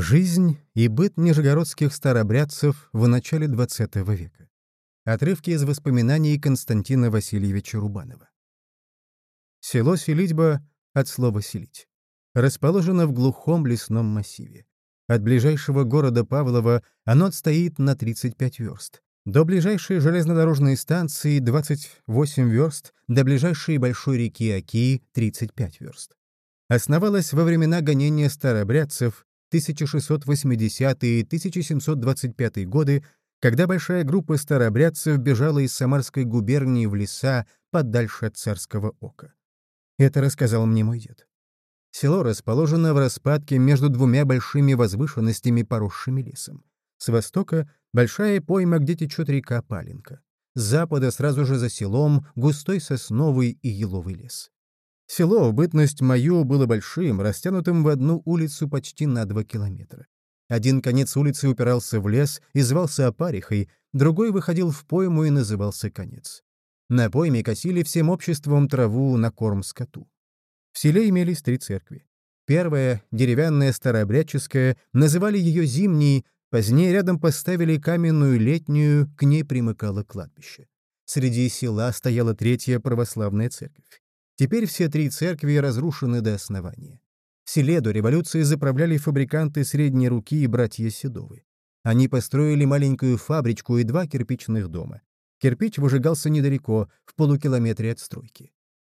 Жизнь и быт нижегородских старобрядцев в начале XX века. Отрывки из воспоминаний Константина Васильевича Рубанова. Село Селитьба от слова «селить». Расположено в глухом лесном массиве. От ближайшего города Павлова оно отстоит на 35 верст. До ближайшей железнодорожной станции 28 верст, до ближайшей большой реки Оки 35 верст. Основалось во времена гонения старобрядцев 1680-1725 годы, когда большая группа старобрядцев бежала из Самарской губернии в леса подальше от царского ока. Это рассказал мне мой дед. Село расположено в распадке между двумя большими возвышенностями, поросшими лесом. С востока — большая пойма, где течет река Паленка. С запада сразу же за селом густой сосновый и еловый лес. Село в бытность мою было большим, растянутым в одну улицу почти на два километра. Один конец улицы упирался в лес и звался Опарихой, другой выходил в пойму и назывался Конец. На пойме косили всем обществом траву на корм скоту. В селе имелись три церкви. Первая, деревянная старообрядческая, называли ее Зимней, позднее рядом поставили каменную летнюю, к ней примыкало кладбище. Среди села стояла третья православная церковь. Теперь все три церкви разрушены до основания. В селе до революции заправляли фабриканты средней руки и братья Седовы. Они построили маленькую фабричку и два кирпичных дома. Кирпич выжигался недалеко, в полукилометре от стройки.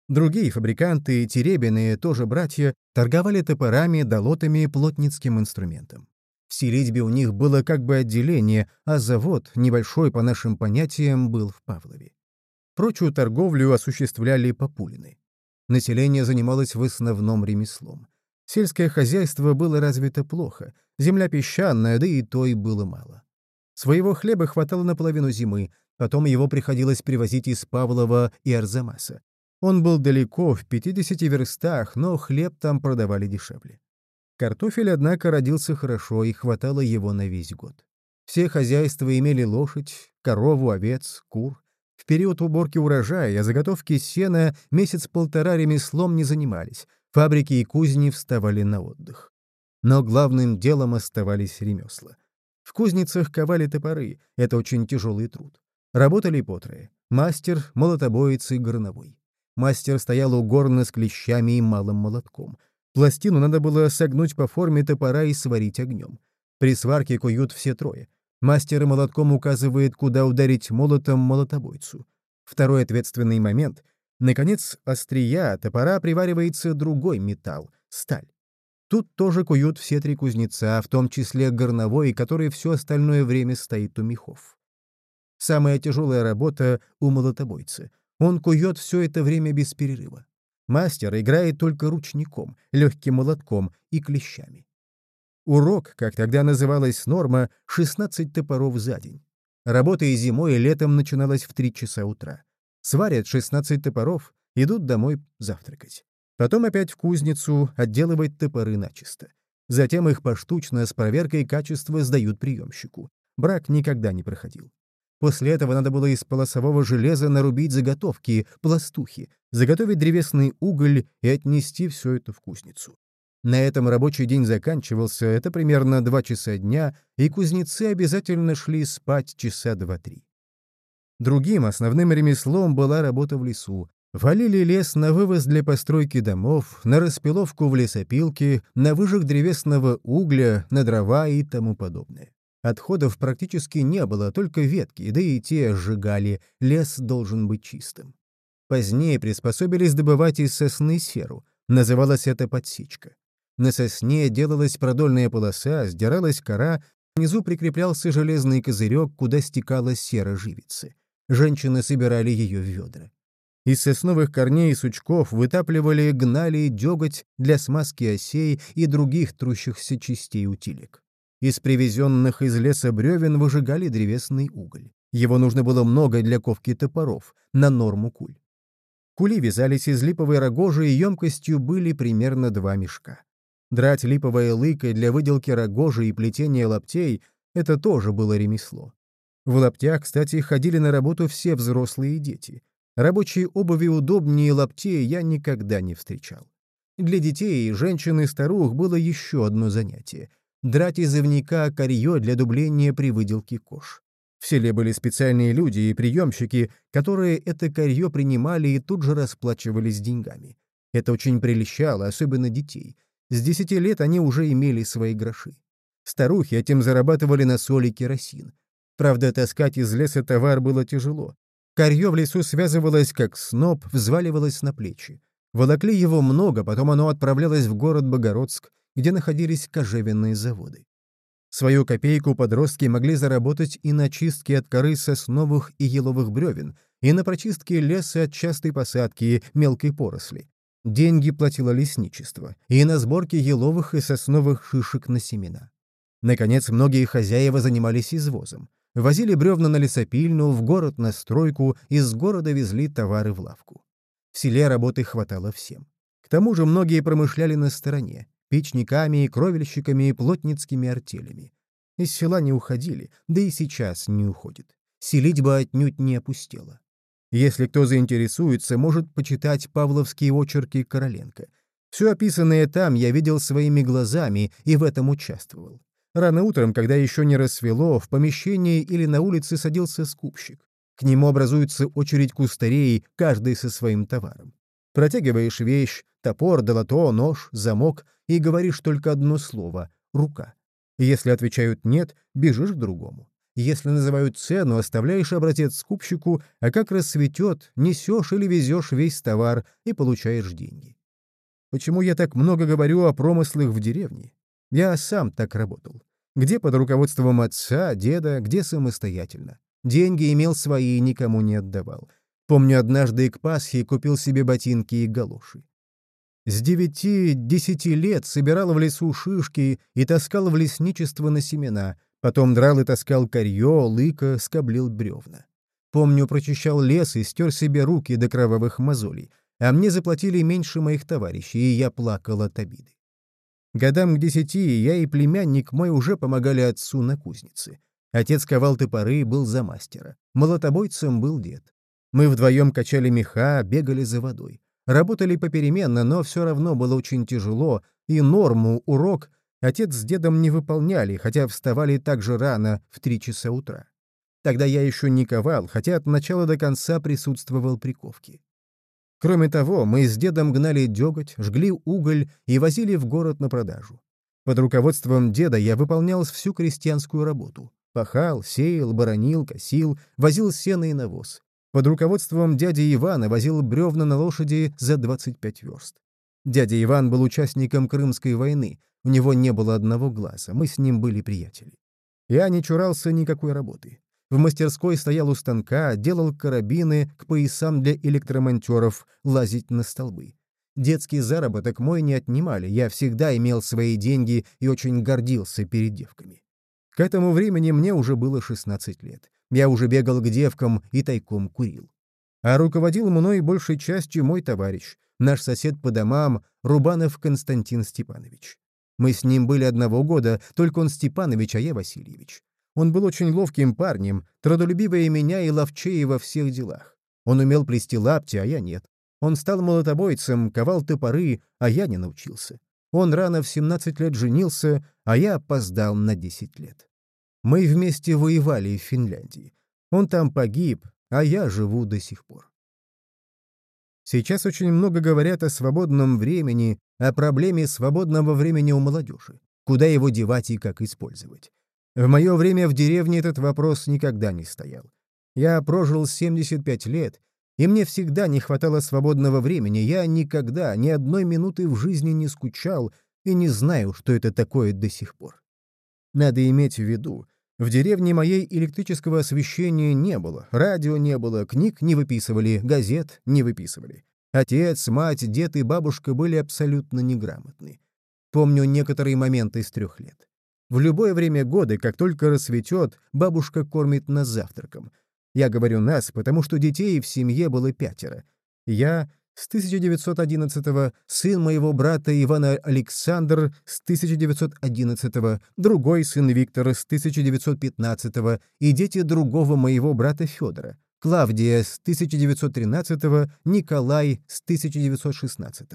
Другие фабриканты, теребины, тоже братья, торговали топорами, долотами и плотницким инструментом. В селитьбе у них было как бы отделение, а завод, небольшой по нашим понятиям, был в Павлове. Прочую торговлю осуществляли Популины. Население занималось в основном ремеслом. Сельское хозяйство было развито плохо, земля песчаная, да и той было мало. Своего хлеба хватало на половину зимы, потом его приходилось привозить из Павлова и Арзамаса. Он был далеко, в 50 верстах, но хлеб там продавали дешевле. Картофель, однако, родился хорошо и хватало его на весь год. Все хозяйства имели лошадь, корову, овец, кур. В период уборки урожая, заготовки сена месяц-полтора ремеслом не занимались, фабрики и кузни вставали на отдых. Но главным делом оставались ремесла. В кузницах ковали топоры, это очень тяжелый труд. Работали по трое — мастер, молотобоец и горновой. Мастер стоял у горна с клещами и малым молотком. Пластину надо было согнуть по форме топора и сварить огнем. При сварке куют все трое. Мастер молотком указывает, куда ударить молотом молотобойцу. Второй ответственный момент. Наконец, острия топора приваривается другой металл — сталь. Тут тоже куют все три кузнеца, в том числе горновой, который все остальное время стоит у мехов. Самая тяжелая работа — у молотобойца. Он кует все это время без перерыва. Мастер играет только ручником, легким молотком и клещами. Урок, как тогда называлась норма, 16 топоров за день. Работа и зимой, и летом начиналась в 3 часа утра. Сварят 16 топоров, идут домой завтракать. Потом опять в кузницу отделывать топоры начисто. Затем их поштучно с проверкой качества сдают приемщику. Брак никогда не проходил. После этого надо было из полосового железа нарубить заготовки, пластухи, заготовить древесный уголь и отнести все это в кузницу. На этом рабочий день заканчивался, это примерно два часа дня, и кузнецы обязательно шли спать часа два-три. Другим основным ремеслом была работа в лесу. Валили лес на вывоз для постройки домов, на распиловку в лесопилке, на выжиг древесного угля, на дрова и тому подобное. Отходов практически не было, только ветки, да и те сжигали, лес должен быть чистым. Позднее приспособились добывать из сосны серу, называлась это подсечка. На сосне делалась продольная полоса, сдиралась кора, внизу прикреплялся железный козырек, куда стекала сера живицы. Женщины собирали ее в ведра. Из сосновых корней и сучков вытапливали, гнали деготь для смазки осей и других трущихся частей утилек. Из привезенных из леса бревен выжигали древесный уголь. Его нужно было много для ковки топоров, на норму куль. Кули вязались из липовой рогожи и емкостью были примерно два мешка. Драть липовое лыко для выделки рогожи и плетения лаптей — это тоже было ремесло. В лаптях, кстати, ходили на работу все взрослые дети. Рабочие обуви удобнее лаптей я никогда не встречал. Для детей, женщин и старух было еще одно занятие. драть из ивника корье для дубления при выделке кож. В селе были специальные люди и приемщики, которые это корье принимали и тут же расплачивались деньгами. Это очень прельщало, особенно детей. С десяти лет они уже имели свои гроши. Старухи этим зарабатывали на соли керосин. Правда, таскать из леса товар было тяжело. Корье в лесу связывалось, как сноп, взваливалось на плечи. Волокли его много, потом оно отправлялось в город Богородск, где находились кожевенные заводы. Свою копейку подростки могли заработать и на чистке от коры сосновых и еловых бревен, и на прочистке леса от частой посадки мелкой поросли. Деньги платило лесничество, и на сборке еловых и сосновых шишек на семена. Наконец, многие хозяева занимались извозом. Возили бревна на лесопильну, в город на стройку, из города везли товары в лавку. В селе работы хватало всем. К тому же многие промышляли на стороне печниками, кровельщиками и плотницкими артелями. Из села не уходили, да и сейчас не уходит. Селитьба отнюдь не опустела. Если кто заинтересуется, может почитать павловские очерки Короленко. Все описанное там я видел своими глазами и в этом участвовал. Рано утром, когда еще не рассвело, в помещении или на улице садился скупщик. К нему образуется очередь кустарей, каждый со своим товаром. Протягиваешь вещь, топор, долото, нож, замок, и говоришь только одно слово — «рука». Если отвечают «нет», бежишь к другому. Если называют цену, оставляешь образец скупщику, а как рассветет, несешь или везешь весь товар и получаешь деньги. Почему я так много говорю о промыслах в деревне? Я сам так работал. Где под руководством отца, деда, где самостоятельно. Деньги имел свои и никому не отдавал. Помню, однажды к Пасхе купил себе ботинки и галоши. С девяти-десяти лет собирал в лесу шишки и таскал в лесничество на семена, потом драл и таскал корье, лыка, скоблил бревна. Помню, прочищал лес и стер себе руки до кровавых мозолей, а мне заплатили меньше моих товарищей, и я плакал от обиды. Годам к десяти я и племянник мой уже помогали отцу на кузнице. Отец ковал топоры и был за мастера. Молотобойцем был дед. Мы вдвоем качали меха, бегали за водой. Работали попеременно, но все равно было очень тяжело, и норму, урок отец с дедом не выполняли, хотя вставали так же рано, в три часа утра. Тогда я еще не ковал, хотя от начала до конца присутствовал при ковке. Кроме того, мы с дедом гнали деготь, жгли уголь и возили в город на продажу. Под руководством деда я выполнял всю крестьянскую работу. Пахал, сеял, боронил, косил, возил сено и навоз. Под руководством дяди Ивана возил бревна на лошади за 25 верст. Дядя Иван был участником Крымской войны, у него не было одного глаза, мы с ним были приятели. Я не чурался никакой работы. В мастерской стоял у станка, делал карабины к поясам для электромонтеров, лазить на столбы. Детский заработок мой не отнимали, я всегда имел свои деньги и очень гордился перед девками. К этому времени мне уже было 16 лет. Я уже бегал к девкам и тайком курил. А руководил мной большей частью мой товарищ, наш сосед по домам, Рубанов Константин Степанович. Мы с ним были одного года, только он Степанович, а я Васильевич. Он был очень ловким парнем, трудолюбивее меня и ловчее во всех делах. Он умел плести лапти, а я нет. Он стал молотобойцем, ковал топоры, а я не научился. Он рано в 17 лет женился, а я опоздал на 10 лет. Мы вместе воевали в Финляндии. Он там погиб, а я живу до сих пор. Сейчас очень много говорят о свободном времени, о проблеме свободного времени у молодежи. Куда его девать и как использовать. В мое время в деревне этот вопрос никогда не стоял. Я прожил 75 лет, и мне всегда не хватало свободного времени. Я никогда, ни одной минуты в жизни не скучал и не знаю, что это такое до сих пор. Надо иметь в виду, в деревне моей электрического освещения не было, радио не было, книг не выписывали, газет не выписывали. Отец, мать, дед и бабушка были абсолютно неграмотны. Помню некоторые моменты с трех лет. В любое время года, как только рассветет, бабушка кормит нас завтраком. Я говорю «нас», потому что детей в семье было пятеро. Я, с 1911 сын моего брата Ивана Александр с 1911 другой сын Виктор с 1915 и дети другого моего брата Федора, Клавдия с 1913 Николай с 1916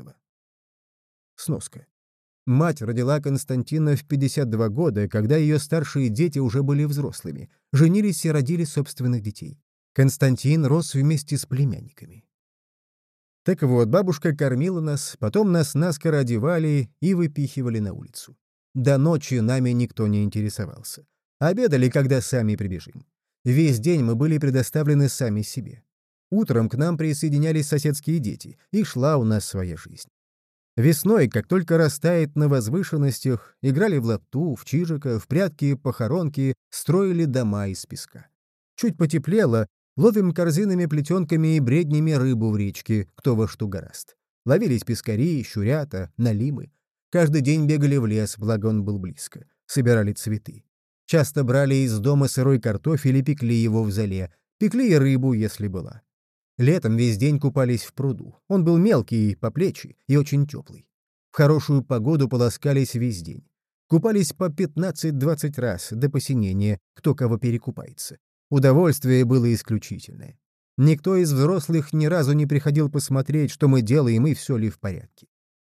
Сноска. Мать родила Константина в 52 года, когда ее старшие дети уже были взрослыми, женились и родили собственных детей. Константин рос вместе с племянниками. Так вот, бабушка кормила нас, потом нас наскоро одевали и выпихивали на улицу. До ночи нами никто не интересовался. Обедали, когда сами прибежим. Весь день мы были предоставлены сами себе. Утром к нам присоединялись соседские дети, и шла у нас своя жизнь. Весной, как только растает на возвышенностях, играли в лапту, в чижика, в прятки, похоронки, строили дома из песка. Чуть потеплело, Ловим корзинами, плетенками и бреднями рыбу в речке, кто во что гораст. Ловились пескари, щурята, налимы. Каждый день бегали в лес, благо он был близко. Собирали цветы. Часто брали из дома сырой картофель и пекли его в зале. Пекли и рыбу, если была. Летом весь день купались в пруду. Он был мелкий, по плечи, и очень теплый. В хорошую погоду полоскались весь день. Купались по 15-20 раз до посинения, кто кого перекупается. Удовольствие было исключительное. Никто из взрослых ни разу не приходил посмотреть, что мы делаем и все ли в порядке.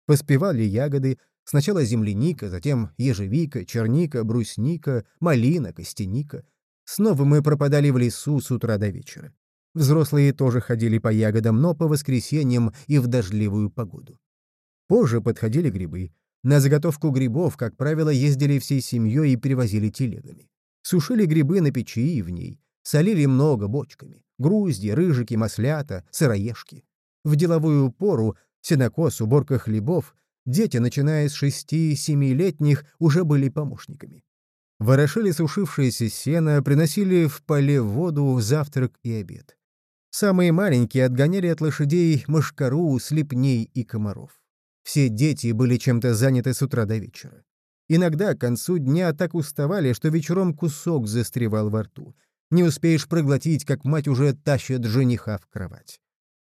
Поспевали ягоды, сначала земляника, затем ежевика, черника, брусника, малина, костяника. Снова мы пропадали в лесу с утра до вечера. Взрослые тоже ходили по ягодам, но по воскресеньям и в дождливую погоду. Позже подходили грибы. На заготовку грибов, как правило, ездили всей семьей и перевозили телегами. Сушили грибы на печи и в ней. Солили много бочками. Грузди, рыжики, маслята, сыроежки. В деловую пору, сенокос, уборка хлебов, дети, начиная с шести-семилетних, уже были помощниками. Ворошили сушившееся сено, приносили в поле воду, завтрак и обед. Самые маленькие отгоняли от лошадей мошкару, слепней и комаров. Все дети были чем-то заняты с утра до вечера. Иногда к концу дня так уставали, что вечером кусок застревал во рту. Не успеешь проглотить, как мать уже тащит жениха в кровать.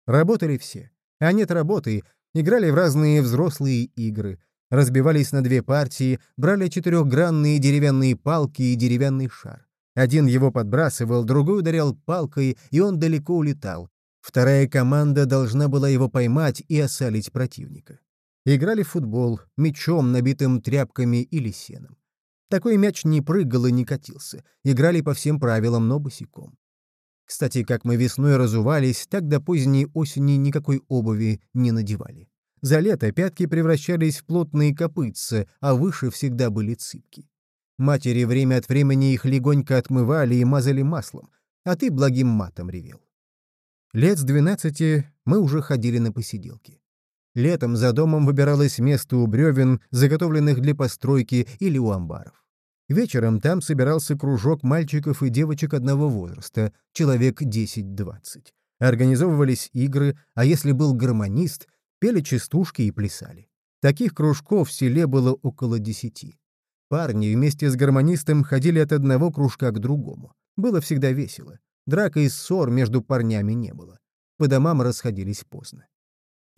Работали все. А нет работы, играли в разные взрослые игры. Разбивались на две партии, брали четырехгранные деревянные палки и деревянный шар. Один его подбрасывал, другой ударял палкой, и он далеко улетал. Вторая команда должна была его поймать и осалить противника. Играли в футбол, мячом, набитым тряпками или сеном. Такой мяч не прыгал и не катился. Играли по всем правилам, но босиком. Кстати, как мы весной разувались, так до поздней осени никакой обуви не надевали. За лето пятки превращались в плотные копытца, а выше всегда были цыпки. Матери время от времени их легонько отмывали и мазали маслом, а ты благим матом ревел. Лет с двенадцати мы уже ходили на посиделки. Летом за домом выбиралось место у бревен, заготовленных для постройки, или у амбаров. Вечером там собирался кружок мальчиков и девочек одного возраста, человек 10-20. Организовывались игры, а если был гармонист, пели частушки и плясали. Таких кружков в селе было около десяти. Парни вместе с гармонистом ходили от одного кружка к другому. Было всегда весело. Драк и ссор между парнями не было. По домам расходились поздно.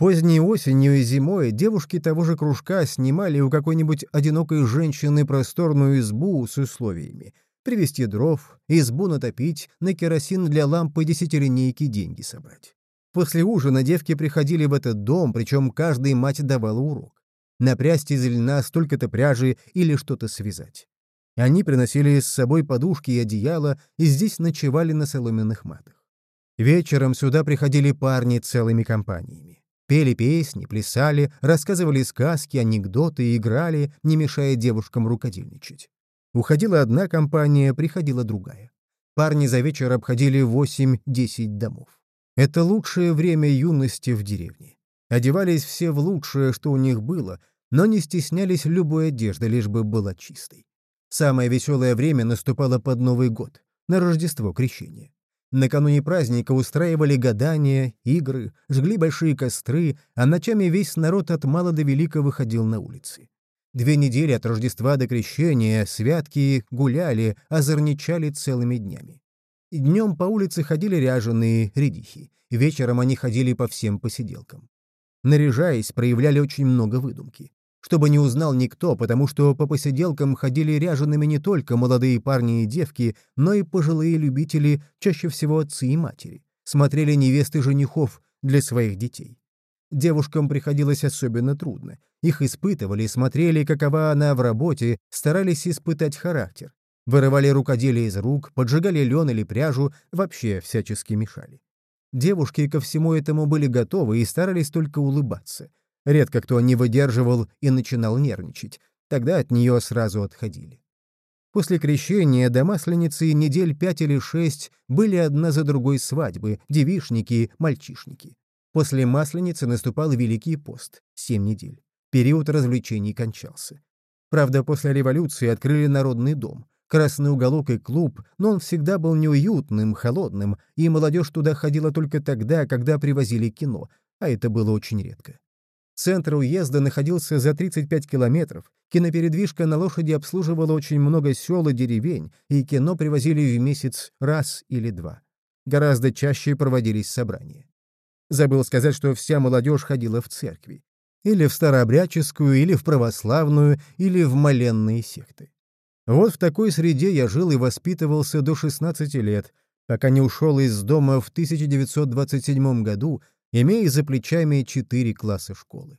Поздней осенью и зимой девушки того же кружка снимали у какой-нибудь одинокой женщины просторную избу с условиями привезти дров, избу натопить, на керосин для лампы десятилинейки деньги собрать. После ужина девки приходили в этот дом, причем каждой мать давала урок. Напрясть из льна столько-то пряжи или что-то связать. Они приносили с собой подушки и одеяло и здесь ночевали на соломенных матах. Вечером сюда приходили парни целыми компаниями. Пели песни, плясали, рассказывали сказки, анекдоты, играли, не мешая девушкам рукодельничать. Уходила одна компания, приходила другая. Парни за вечер обходили 8-10 домов. Это лучшее время юности в деревне. Одевались все в лучшее, что у них было, но не стеснялись любой одежды, лишь бы была чистой. Самое веселое время наступало под Новый год, на Рождество Крещения. Накануне праздника устраивали гадания, игры, жгли большие костры, а ночами весь народ от мала до велика выходил на улицы. Две недели от Рождества до Крещения святки гуляли, озорничали целыми днями. Днем по улице ходили ряженые редихи, вечером они ходили по всем посиделкам. Наряжаясь, проявляли очень много выдумки чтобы не узнал никто, потому что по посиделкам ходили ряжеными не только молодые парни и девки, но и пожилые любители, чаще всего отцы и матери. Смотрели невесты женихов для своих детей. Девушкам приходилось особенно трудно. Их испытывали, смотрели, какова она в работе, старались испытать характер. Вырывали рукоделие из рук, поджигали лен или пряжу, вообще всячески мешали. Девушки ко всему этому были готовы и старались только улыбаться. Редко кто не выдерживал и начинал нервничать. Тогда от нее сразу отходили. После крещения до Масленицы недель пять или шесть были одна за другой свадьбы, девишники, мальчишники. После Масленицы наступал Великий пост — семь недель. Период развлечений кончался. Правда, после революции открыли Народный дом. Красный уголок и клуб, но он всегда был неуютным, холодным, и молодежь туда ходила только тогда, когда привозили кино, а это было очень редко. Центр уезда находился за 35 километров, кинопередвижка на лошади обслуживала очень много сел и деревень, и кино привозили в месяц раз или два. Гораздо чаще проводились собрания. Забыл сказать, что вся молодежь ходила в церкви. Или в старообрядческую, или в православную, или в моленные секты. Вот в такой среде я жил и воспитывался до 16 лет, пока не ушел из дома в 1927 году, имея за плечами четыре класса школы.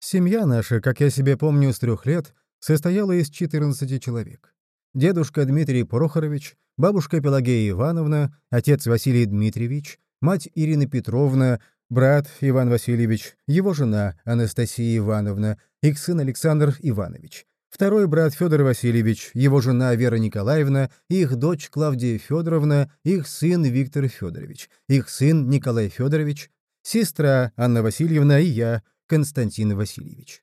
Семья наша, как я себе помню с трех лет, состояла из 14 человек. Дедушка Дмитрий Прохорович, бабушка Пелагея Ивановна, отец Василий Дмитриевич, мать Ирина Петровна, брат Иван Васильевич, его жена Анастасия Ивановна, их сын Александр Иванович, второй брат Федор Васильевич, его жена Вера Николаевна, их дочь Клавдия Федоровна, их сын Виктор Федорович, их сын Николай Федорович, сестра Анна Васильевна и я, Константин Васильевич.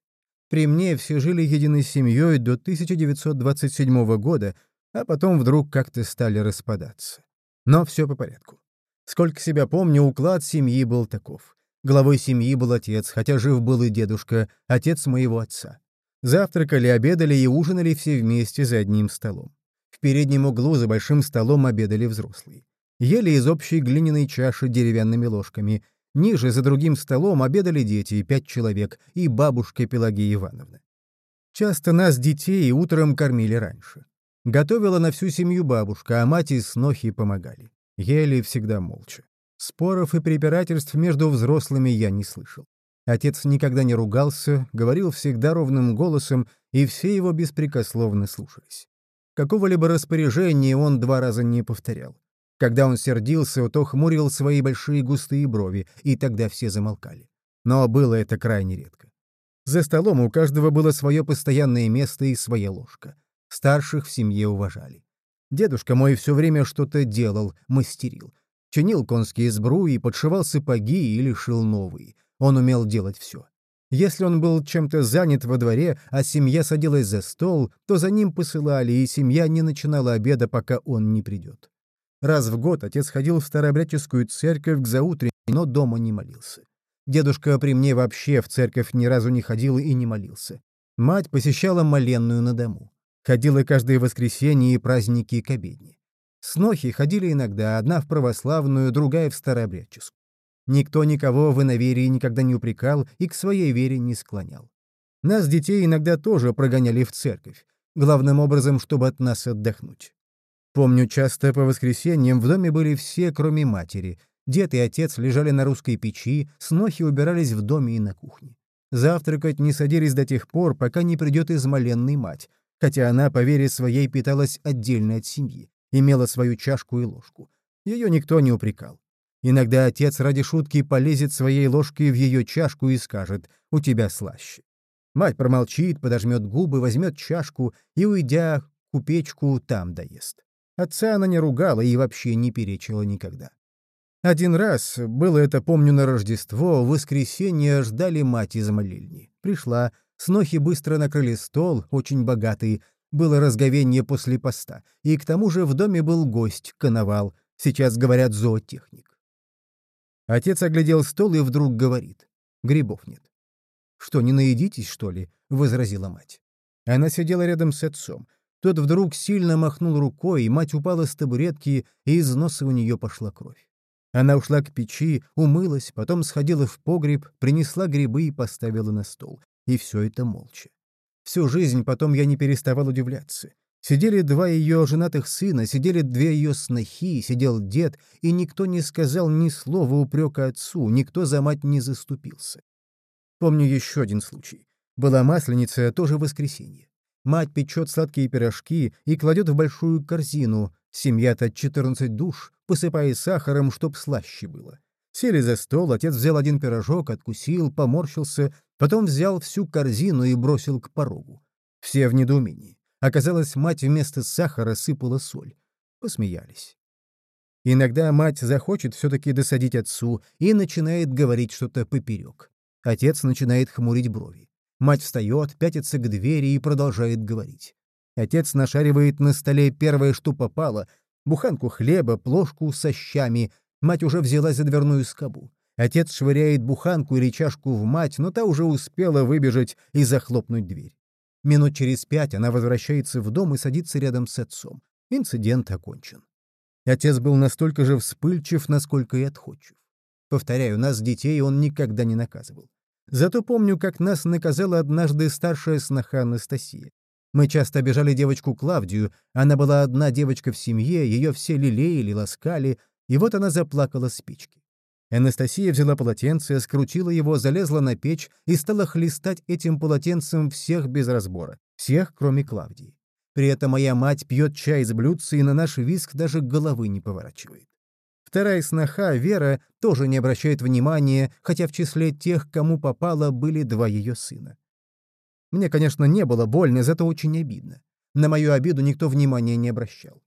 При мне все жили единой семьей до 1927 года, а потом вдруг как-то стали распадаться. Но все по порядку. Сколько себя помню, уклад семьи был таков. Главой семьи был отец, хотя жив был и дедушка, отец моего отца. Завтракали, обедали и ужинали все вместе за одним столом. В переднем углу за большим столом обедали взрослые. Ели из общей глиняной чаши деревянными ложками. Ниже, за другим столом, обедали дети, пять человек, и бабушка Пелагея Ивановна. Часто нас, детей, утром кормили раньше. Готовила на всю семью бабушка, а мать и снохи помогали. Ели всегда молча. Споров и препирательств между взрослыми я не слышал. Отец никогда не ругался, говорил всегда ровным голосом, и все его беспрекословно слушались. Какого-либо распоряжения он два раза не повторял. Когда он сердился, то хмурил свои большие густые брови, и тогда все замолкали. Но было это крайне редко. За столом у каждого было свое постоянное место и своя ложка. Старших в семье уважали. Дедушка мой все время что-то делал, мастерил. Чинил конские сбруи, подшивал сапоги или шил новые — он умел делать все. Если он был чем-то занят во дворе, а семья садилась за стол, то за ним посылали, и семья не начинала обеда, пока он не придет. Раз в год отец ходил в старообрядческую церковь к заутренней, но дома не молился. Дедушка при мне вообще в церковь ни разу не ходил и не молился. Мать посещала моленную на дому. Ходила каждое воскресенье и праздники к обедне. Снохи ходили иногда, одна в православную, другая в старообрядческую. Никто никого в иноверии никогда не упрекал и к своей вере не склонял. Нас, детей, иногда тоже прогоняли в церковь, главным образом, чтобы от нас отдохнуть. Помню, часто по воскресеньям в доме были все, кроме матери. Дед и отец лежали на русской печи, снохи убирались в доме и на кухне. Завтракать не садились до тех пор, пока не придет измоленный мать, хотя она, по вере своей, питалась отдельно от семьи, имела свою чашку и ложку. Ее никто не упрекал. Иногда отец ради шутки полезет своей ложкой в ее чашку и скажет «У тебя слаще». Мать промолчит, подожмет губы, возьмет чашку и, уйдя купечку, там доест. Отца она не ругала и вообще не перечила никогда. Один раз, было это, помню, на Рождество, в воскресенье ждали мать из молельни. Пришла, снохи быстро накрыли стол, очень богатый, было разговение после поста, и к тому же в доме был гость, коновал, сейчас говорят зоотехник. Отец оглядел стол и вдруг говорит. Грибов нет. «Что, не наедитесь, что ли?» — возразила мать. Она сидела рядом с отцом. Тот вдруг сильно махнул рукой, и мать упала с табуретки, и из носа у нее пошла кровь. Она ушла к печи, умылась, потом сходила в погреб, принесла грибы и поставила на стол. И все это молча. Всю жизнь потом я не переставал удивляться. Сидели два ее женатых сына, сидели две ее снохи, сидел дед, и никто не сказал ни слова упрека отцу, никто за мать не заступился. Помню еще один случай. Была масленица, тоже воскресенье. Мать печет сладкие пирожки и кладет в большую корзину, семья-то 14 душ, посыпая сахаром, чтоб слаще было. Сели за стол, отец взял один пирожок, откусил, поморщился, потом взял всю корзину и бросил к порогу. Все в недоумении. Оказалось, мать вместо сахара сыпала соль. Посмеялись. Иногда мать захочет все-таки досадить отцу и начинает говорить что-то поперек. Отец начинает хмурить брови. Мать встает, пятится к двери и продолжает говорить. Отец нашаривает на столе первое, что попало — буханку хлеба, плошку со щами. Мать уже взяла за дверную скобу. Отец швыряет буханку или чашку в мать, но та уже успела выбежать и захлопнуть дверь. Минут через пять она возвращается в дом и садится рядом с отцом. Инцидент окончен. Отец был настолько же вспыльчив, насколько и отходчив. Повторяю, нас, детей, он никогда не наказывал. Зато помню, как нас наказала однажды старшая сноха Анастасия. Мы часто обижали девочку Клавдию, она была одна девочка в семье, ее все лелеяли, ласкали, и вот она заплакала спички. Анастасия взяла полотенце, скрутила его, залезла на печь и стала хлестать этим полотенцем всех без разбора, всех, кроме Клавдии. При этом моя мать пьет чай из блюдца и на наш виск даже головы не поворачивает. Вторая сноха, Вера, тоже не обращает внимания, хотя в числе тех, кому попало, были два ее сына. Мне, конечно, не было больно, зато очень обидно. На мою обиду никто внимания не обращал.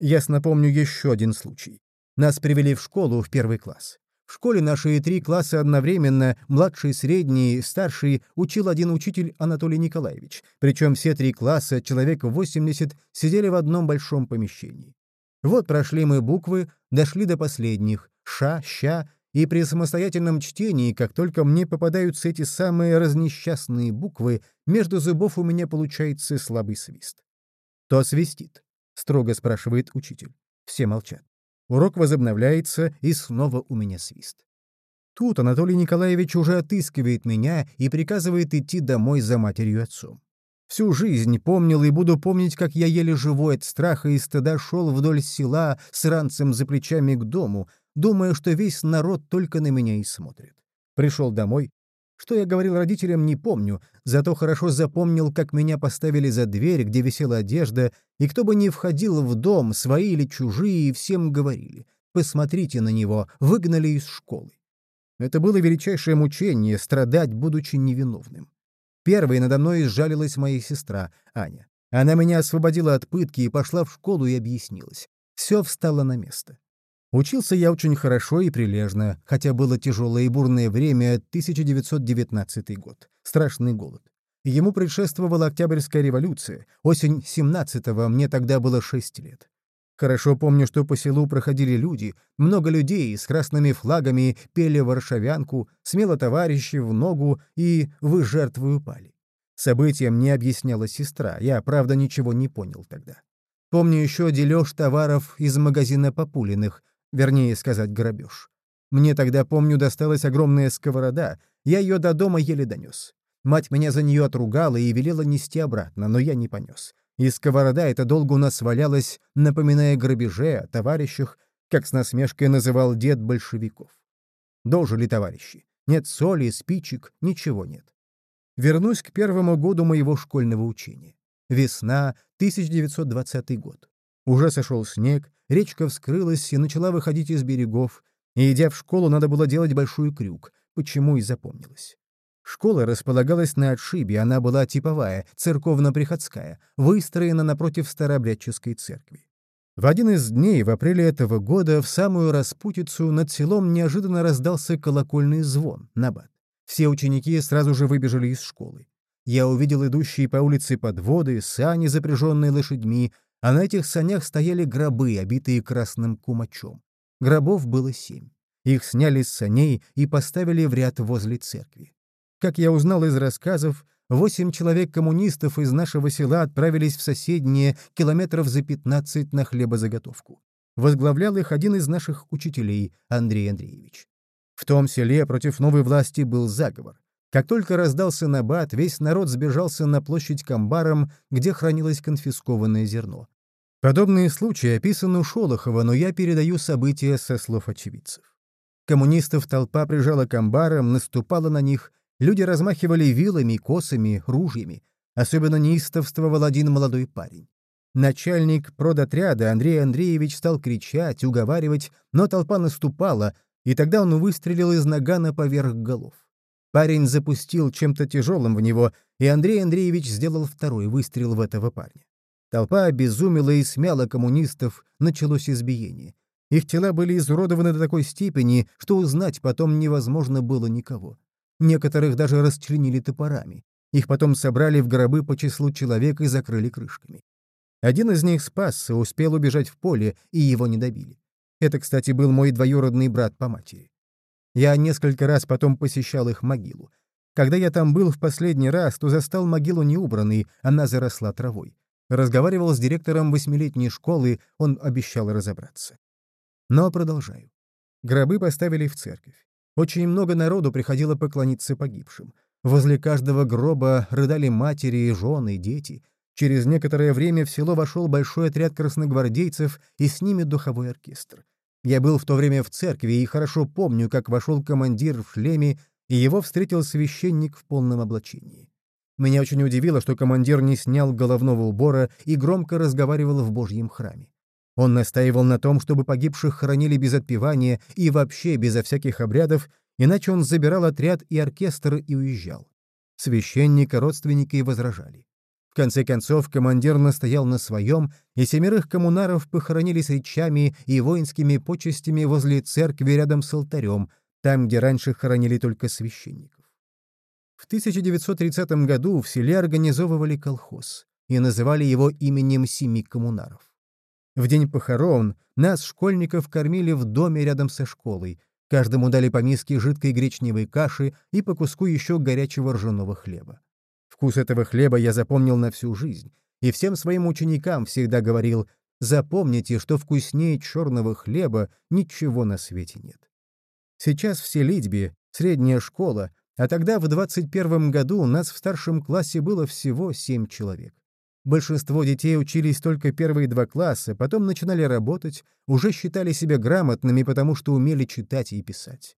Ясно помню еще один случай. Нас привели в школу в первый класс. В школе наши три класса одновременно, младший, средний, старший, учил один учитель Анатолий Николаевич, причем все три класса, человек 80, сидели в одном большом помещении. Вот прошли мы буквы, дошли до последних — ша, ща, и при самостоятельном чтении, как только мне попадаются эти самые разнесчастные буквы, между зубов у меня получается слабый свист. «Кто свистит?» — строго спрашивает учитель. Все молчат. Урок возобновляется, и снова у меня свист. Тут Анатолий Николаевич уже отыскивает меня и приказывает идти домой за матерью и отцом. Всю жизнь помнил и буду помнить, как я еле живой от страха и стыда шел вдоль села с ранцем за плечами к дому, думая, что весь народ только на меня и смотрит. Пришел домой, что я говорил родителям, не помню, зато хорошо запомнил, как меня поставили за дверь, где висела одежда, и кто бы ни входил в дом, свои или чужие, всем говорили «посмотрите на него, выгнали из школы». Это было величайшее мучение — страдать, будучи невиновным. Первой надо мной изжалилась моя сестра, Аня. Она меня освободила от пытки и пошла в школу и объяснилась. Все встало на место. Учился я очень хорошо и прилежно, хотя было тяжелое и бурное время 1919 год, страшный голод. Ему предшествовала Октябрьская революция, осень 17-го, мне тогда было 6 лет. Хорошо помню, что по селу проходили люди, много людей с красными флагами пели варшавянку, смело товарищи в ногу и «Вы жертвы упали». Событием не объясняла сестра, я, правда, ничего не понял тогда. Помню еще дележ товаров из магазина Популиных, Вернее сказать, грабеж. Мне тогда, помню, досталась огромная сковорода, я ее до дома еле донес. Мать меня за нее отругала и велела нести обратно, но я не понес. И сковорода эта долго у нас валялась, напоминая грабеже, о товарищах, как с насмешкой называл дед большевиков. Дожили товарищи. Нет соли, спичек, ничего нет. Вернусь к первому году моего школьного учения. Весна, 1920 год. Уже сошел снег, речка вскрылась и начала выходить из берегов, и, идя в школу, надо было делать большой крюк, почему и запомнилось. Школа располагалась на отшибе, она была типовая, церковно-приходская, выстроена напротив старообрядческой церкви. В один из дней в апреле этого года в самую распутицу над селом неожиданно раздался колокольный звон, набат. Все ученики сразу же выбежали из школы. Я увидел идущие по улице подводы, сани, запряженные лошадьми, а на этих санях стояли гробы, обитые красным кумачом. Гробов было семь. Их сняли с саней и поставили в ряд возле церкви. Как я узнал из рассказов, восемь человек-коммунистов из нашего села отправились в соседние километров за 15 на хлебозаготовку. Возглавлял их один из наших учителей, Андрей Андреевич. В том селе против новой власти был заговор. Как только раздался набат, весь народ сбежался на площадь к амбарам, где хранилось конфискованное зерно. Подобные случаи описаны у Шолохова, но я передаю события со слов очевидцев. Коммунистов толпа прижала к амбарам, наступала на них, люди размахивали вилами, косами, ружьями. Особенно неистовствовал один молодой парень. Начальник продотряда Андрей Андреевич стал кричать, уговаривать, но толпа наступала, и тогда он выстрелил из нагана поверх голов. Парень запустил чем-то тяжелым в него, и Андрей Андреевич сделал второй выстрел в этого парня. Толпа обезумела и смяла коммунистов, началось избиение. Их тела были изуродованы до такой степени, что узнать потом невозможно было никого. Некоторых даже расчленили топорами. Их потом собрали в гробы по числу человек и закрыли крышками. Один из них спасся, успел убежать в поле, и его не добили. Это, кстати, был мой двоюродный брат по матери. Я несколько раз потом посещал их могилу. Когда я там был в последний раз, то застал могилу неубранной, она заросла травой. Разговаривал с директором восьмилетней школы, он обещал разобраться. Но продолжаю. Гробы поставили в церковь. Очень много народу приходило поклониться погибшим. Возле каждого гроба рыдали матери, жены, дети. Через некоторое время в село вошел большой отряд красногвардейцев и с ними духовой оркестр. Я был в то время в церкви и хорошо помню, как вошел командир в шлеме, и его встретил священник в полном облачении. Меня очень удивило, что командир не снял головного убора и громко разговаривал в Божьем храме. Он настаивал на том, чтобы погибших хоронили без отпевания и вообще безо всяких обрядов, иначе он забирал отряд и оркестр и уезжал. Священник и родственники возражали. В конце концов, командир настоял на своем, и семерых коммунаров похоронили с речами и воинскими почестями возле церкви рядом с алтарем, там, где раньше хоронили только священников. В 1930 году в селе организовывали колхоз и называли его именем семи коммунаров. В день похорон нас, школьников, кормили в доме рядом со школой, каждому дали по миске жидкой гречневой каши и по куску еще горячего ржаного хлеба. Вкус этого хлеба я запомнил на всю жизнь, и всем своим ученикам всегда говорил «Запомните, что вкуснее черного хлеба ничего на свете нет». Сейчас в Селитьбе средняя школа, а тогда в 21 году у нас в старшем классе было всего семь человек. Большинство детей учились только первые два класса, потом начинали работать, уже считали себя грамотными, потому что умели читать и писать.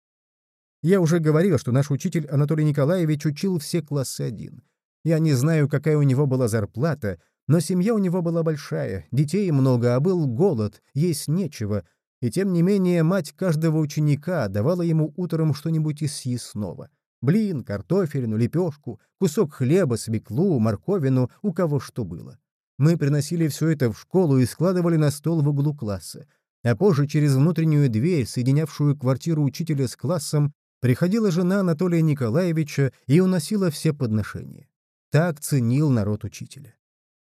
Я уже говорил, что наш учитель Анатолий Николаевич учил все классы один — я не знаю, какая у него была зарплата, но семья у него была большая, детей много, а был голод, есть нечего, и тем не менее мать каждого ученика давала ему утром что-нибудь из съестного. Блин, картофелину, лепешку, кусок хлеба, свеклу, морковину, у кого что было. Мы приносили все это в школу и складывали на стол в углу класса. А позже через внутреннюю дверь, соединявшую квартиру учителя с классом, приходила жена Анатолия Николаевича и уносила все подношения. Так ценил народ учителя.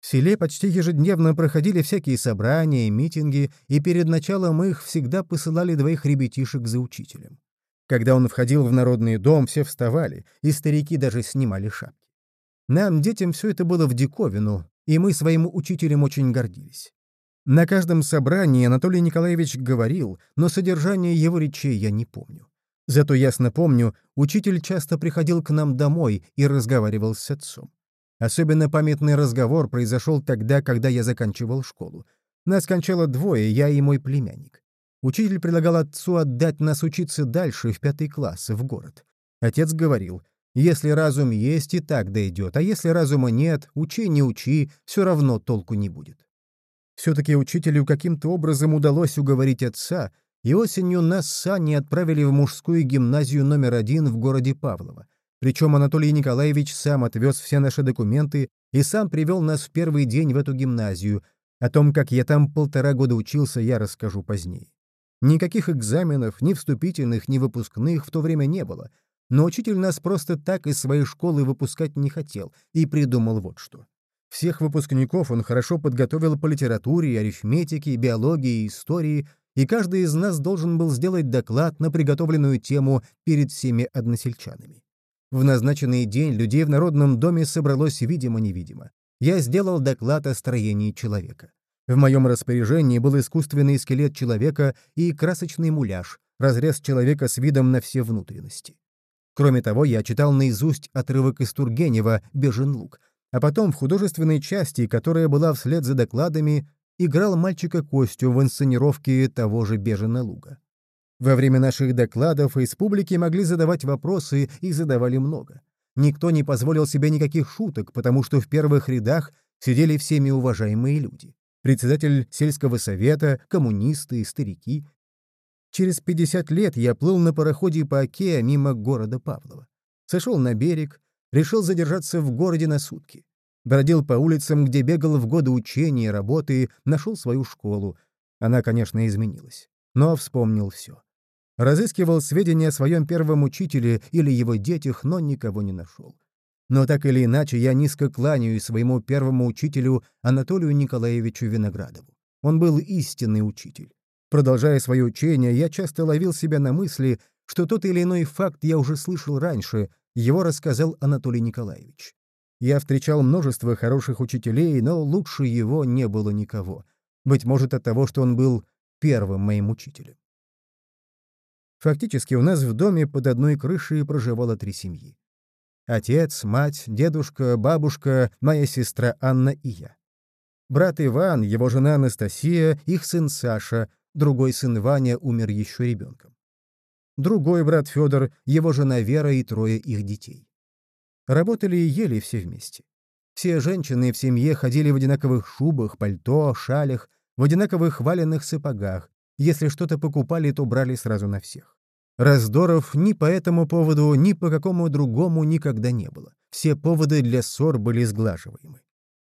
В селе почти ежедневно проходили всякие собрания, митинги, и перед началом их всегда посылали двоих ребятишек за учителем. Когда он входил в народный дом, все вставали, и старики даже снимали шапки. Нам, детям, все это было в диковину, и мы своим учителем очень гордились. На каждом собрании Анатолий Николаевич говорил, но содержание его речей я не помню. Зато ясно помню, учитель часто приходил к нам домой и разговаривал с отцом. Особенно памятный разговор произошел тогда, когда я заканчивал школу. Нас кончало двое, я и мой племянник. Учитель предлагал отцу отдать нас учиться дальше, в пятый класс, в город. Отец говорил, если разум есть, и так дойдет, а если разума нет, учи, не учи, все равно толку не будет. Все-таки учителю каким-то образом удалось уговорить отца, и осенью нас с Аней отправили в мужскую гимназию номер один в городе Павлово. Причем Анатолий Николаевич сам отвез все наши документы и сам привел нас в первый день в эту гимназию. О том, как я там полтора года учился, я расскажу позднее. Никаких экзаменов, ни вступительных, ни выпускных в то время не было. Но учитель нас просто так из своей школы выпускать не хотел и придумал вот что. Всех выпускников он хорошо подготовил по литературе, арифметике, биологии, истории, и каждый из нас должен был сделать доклад на приготовленную тему перед всеми односельчанами. В назначенный день людей в Народном доме собралось видимо-невидимо. Я сделал доклад о строении человека. В моем распоряжении был искусственный скелет человека и красочный муляж, разрез человека с видом на все внутренности. Кроме того, я читал наизусть отрывок из Тургенева «Бежен лук», а потом в художественной части, которая была вслед за докладами, играл мальчика Костю в инсценировке того же «Бежена луга». Во время наших докладов из публики могли задавать вопросы и задавали много. Никто не позволил себе никаких шуток, потому что в первых рядах сидели всеми уважаемые люди. Председатель сельского совета, коммунисты, старики. Через 50 лет я плыл на пароходе по Оке мимо города Павлова. Сошел на берег, решил задержаться в городе на сутки. Бродил по улицам, где бегал в годы учения и работы, нашел свою школу. Она, конечно, изменилась. Но вспомнил все. Разыскивал сведения о своем первом учителе или его детях, но никого не нашел. Но так или иначе, я низко кланяюсь своему первому учителю Анатолию Николаевичу Виноградову. Он был истинный учитель. Продолжая свое учение, я часто ловил себя на мысли, что тот или иной факт я уже слышал раньше, его рассказал Анатолий Николаевич. Я встречал множество хороших учителей, но лучше его не было никого. Быть может, от того, что он был первым моим учителем. Фактически у нас в доме под одной крышей проживало три семьи. Отец, мать, дедушка, бабушка, моя сестра Анна и я. Брат Иван, его жена Анастасия, их сын Саша, другой сын Ваня умер еще ребенком. Другой брат Федор, его жена Вера и трое их детей. Работали и ели все вместе. Все женщины в семье ходили в одинаковых шубах, пальто, шалях, в одинаковых валенных сапогах, если что-то покупали, то брали сразу на всех. Раздоров ни по этому поводу, ни по какому другому никогда не было. Все поводы для ссор были сглаживаемы.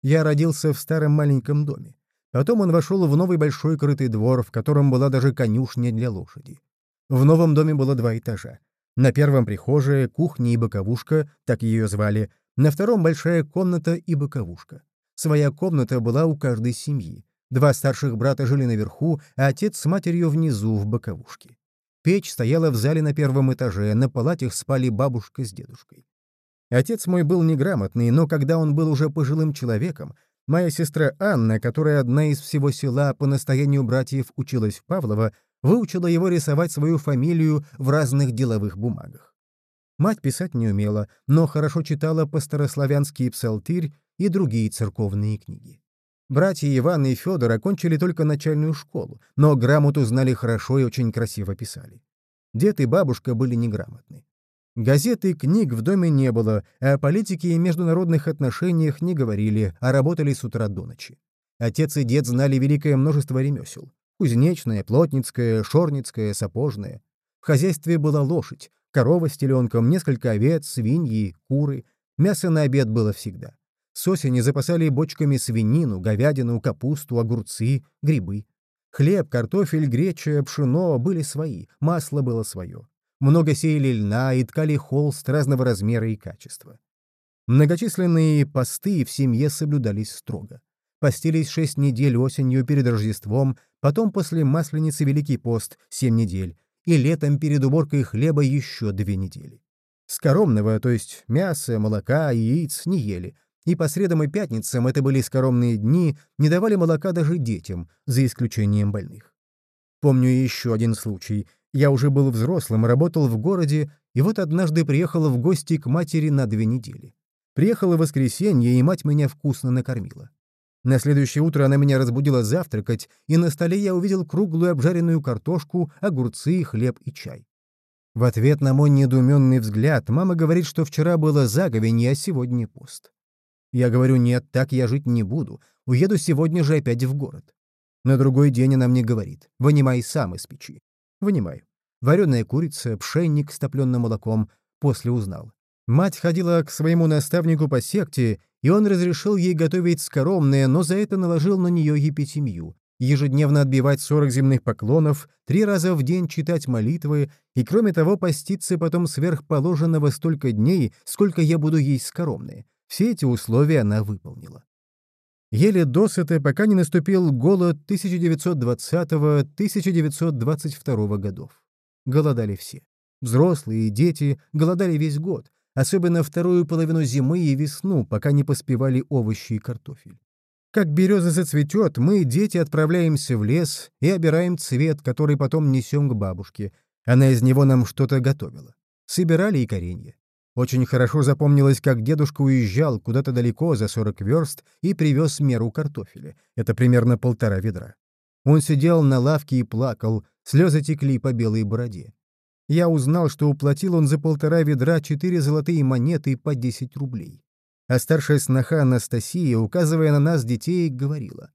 Я родился в старом маленьком доме. Потом он вошел в новый большой крытый двор, в котором была даже конюшня для лошади. В новом доме было два этажа. На первом прихожая, кухня и боковушка, так ее звали, на втором большая комната и боковушка. Своя комната была у каждой семьи. Два старших брата жили наверху, а отец с матерью внизу, в боковушке. Печь стояла в зале на первом этаже, на палатях спали бабушка с дедушкой. Отец мой был неграмотный, но когда он был уже пожилым человеком, моя сестра Анна, которая одна из всего села по настоянию братьев училась в Павлово, выучила его рисовать свою фамилию в разных деловых бумагах. Мать писать не умела, но хорошо читала по-старославянски псалтырь и другие церковные книги. Братья Иван и Федор окончили только начальную школу, но грамоту знали хорошо и очень красиво писали. Дед и бабушка были неграмотны. Газеты и книг в доме не было, а о политике и международных отношениях не говорили, а работали с утра до ночи. Отец и дед знали великое множество ремесел. Кузнечное, плотницкое, шорницкое, сапожное. В хозяйстве была лошадь, корова с теленком, несколько овец, свиньи, куры. Мясо на обед было всегда. С осени запасали бочками свинину, говядину, капусту, огурцы, грибы. Хлеб, картофель, греча, пшено были свои, масло было свое. Много сеяли льна и ткали холст разного размера и качества. Многочисленные посты в семье соблюдались строго. Постились шесть недель осенью перед Рождеством, потом после Масленицы Великий пост — семь недель, и летом перед уборкой хлеба еще две недели. Скоромного, то есть мяса, молока, яиц, не ели — и по средам и пятницам, это были скоромные дни, не давали молока даже детям, за исключением больных. Помню еще один случай. Я уже был взрослым, работал в городе, и вот однажды приехала в гости к матери на две недели. Приехала в воскресенье, и мать меня вкусно накормила. На следующее утро она меня разбудила завтракать, и на столе я увидел круглую обжаренную картошку, огурцы, хлеб и чай. В ответ на мой недоуменный взгляд мама говорит, что вчера было заговенье, а сегодня пост. Я говорю, нет, так я жить не буду. Уеду сегодня же опять в город. На другой день она мне говорит, вынимай сам из печи. Вынимаю. Вареная курица, пшенник с топленным молоком. После узнал. Мать ходила к своему наставнику по секте, и он разрешил ей готовить скоромное, но за это наложил на нее епитемию. Ежедневно отбивать 40 земных поклонов, три раза в день читать молитвы и, кроме того, поститься потом сверхположенного столько дней, сколько я буду есть скоромное. Все эти условия она выполнила. Еле досыта, пока не наступил голод 1920-1922 годов. Голодали все. Взрослые и дети голодали весь год, особенно вторую половину зимы и весну, пока не поспевали овощи и картофель. Как береза зацветет, мы, дети, отправляемся в лес и обираем цвет, который потом несем к бабушке. Она из него нам что-то готовила. Собирали и коренья. Очень хорошо запомнилось, как дедушка уезжал куда-то далеко за 40 верст и привез меру картофеля. Это примерно полтора ведра. Он сидел на лавке и плакал, слезы текли по белой бороде. Я узнал, что уплатил он за полтора ведра четыре золотые монеты по 10 рублей. А старшая сноха Анастасия, указывая на нас, детей, говорила.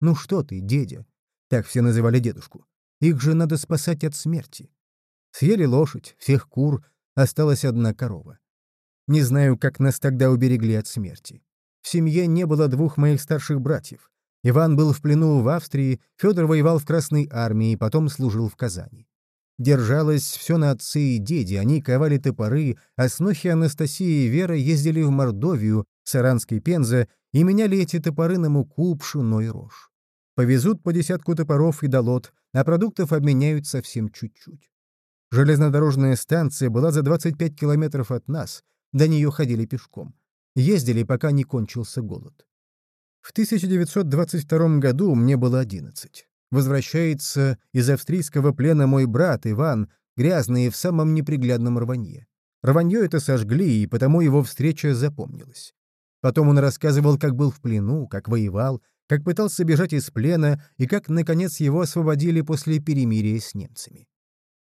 «Ну что ты, дедя?» Так все называли дедушку. «Их же надо спасать от смерти». Съели лошадь, всех кур, осталась одна корова. Не знаю, как нас тогда уберегли от смерти. В семье не было двух моих старших братьев. Иван был в плену в Австрии, Федор воевал в Красной армии и потом служил в Казани. Держалось все на отце и деде, они ковали топоры, а снохи Анастасии и Вера ездили в Мордовию, Саранской Пенза и меняли эти топоры на муку, пшено и рожь. Повезут по десятку топоров и долот, а продуктов обменяют совсем чуть-чуть. Железнодорожная станция была за 25 километров от нас — до нее ходили пешком. Ездили, пока не кончился голод. В 1922 году мне было 11. Возвращается из австрийского плена мой брат Иван, грязный и в самом неприглядном рванье. Рванье это сожгли, и потому его встреча запомнилась. Потом он рассказывал, как был в плену, как воевал, как пытался бежать из плена и как, наконец, его освободили после перемирия с немцами.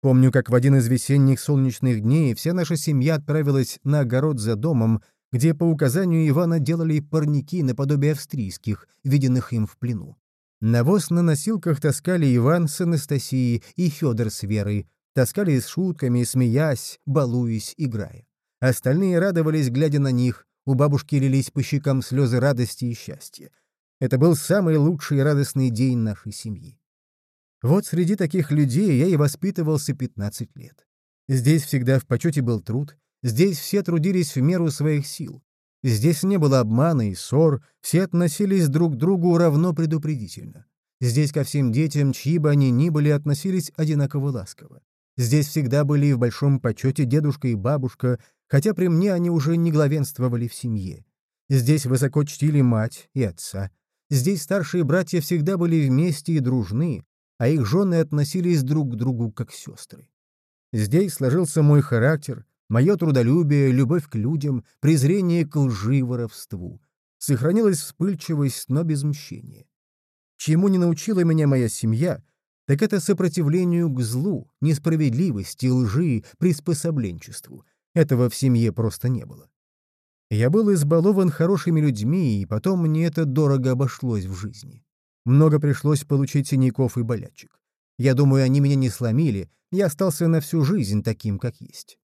Помню, как в один из весенних солнечных дней вся наша семья отправилась на огород за домом, где по указанию Ивана делали парники наподобие австрийских, виденных им в плену. Навоз на носилках таскали Иван с Анастасией и Федор с Верой, таскали с шутками, смеясь, балуясь, играя. Остальные радовались, глядя на них, у бабушки лились по щекам слезы радости и счастья. Это был самый лучший радостный день нашей семьи. Вот среди таких людей я и воспитывался 15 лет. Здесь всегда в почете был труд, здесь все трудились в меру своих сил. Здесь не было обмана и ссор, все относились друг к другу равно предупредительно. Здесь ко всем детям, чьи бы они ни были, относились одинаково ласково. Здесь всегда были в большом почете дедушка и бабушка, хотя при мне они уже не главенствовали в семье. Здесь высоко чтили мать и отца. Здесь старшие братья всегда были вместе и дружны, а их жены относились друг к другу как сестры. Здесь сложился мой характер, мое трудолюбие, любовь к людям, презрение к лжи и воровству. Сохранилась вспыльчивость, но без мщения. Чему не научила меня моя семья, так это сопротивлению к злу, несправедливости, лжи, приспособленчеству. Этого в семье просто не было. Я был избалован хорошими людьми, и потом мне это дорого обошлось в жизни. Много пришлось получить синяков и болячек. Я думаю, они меня не сломили, я остался на всю жизнь таким, как есть.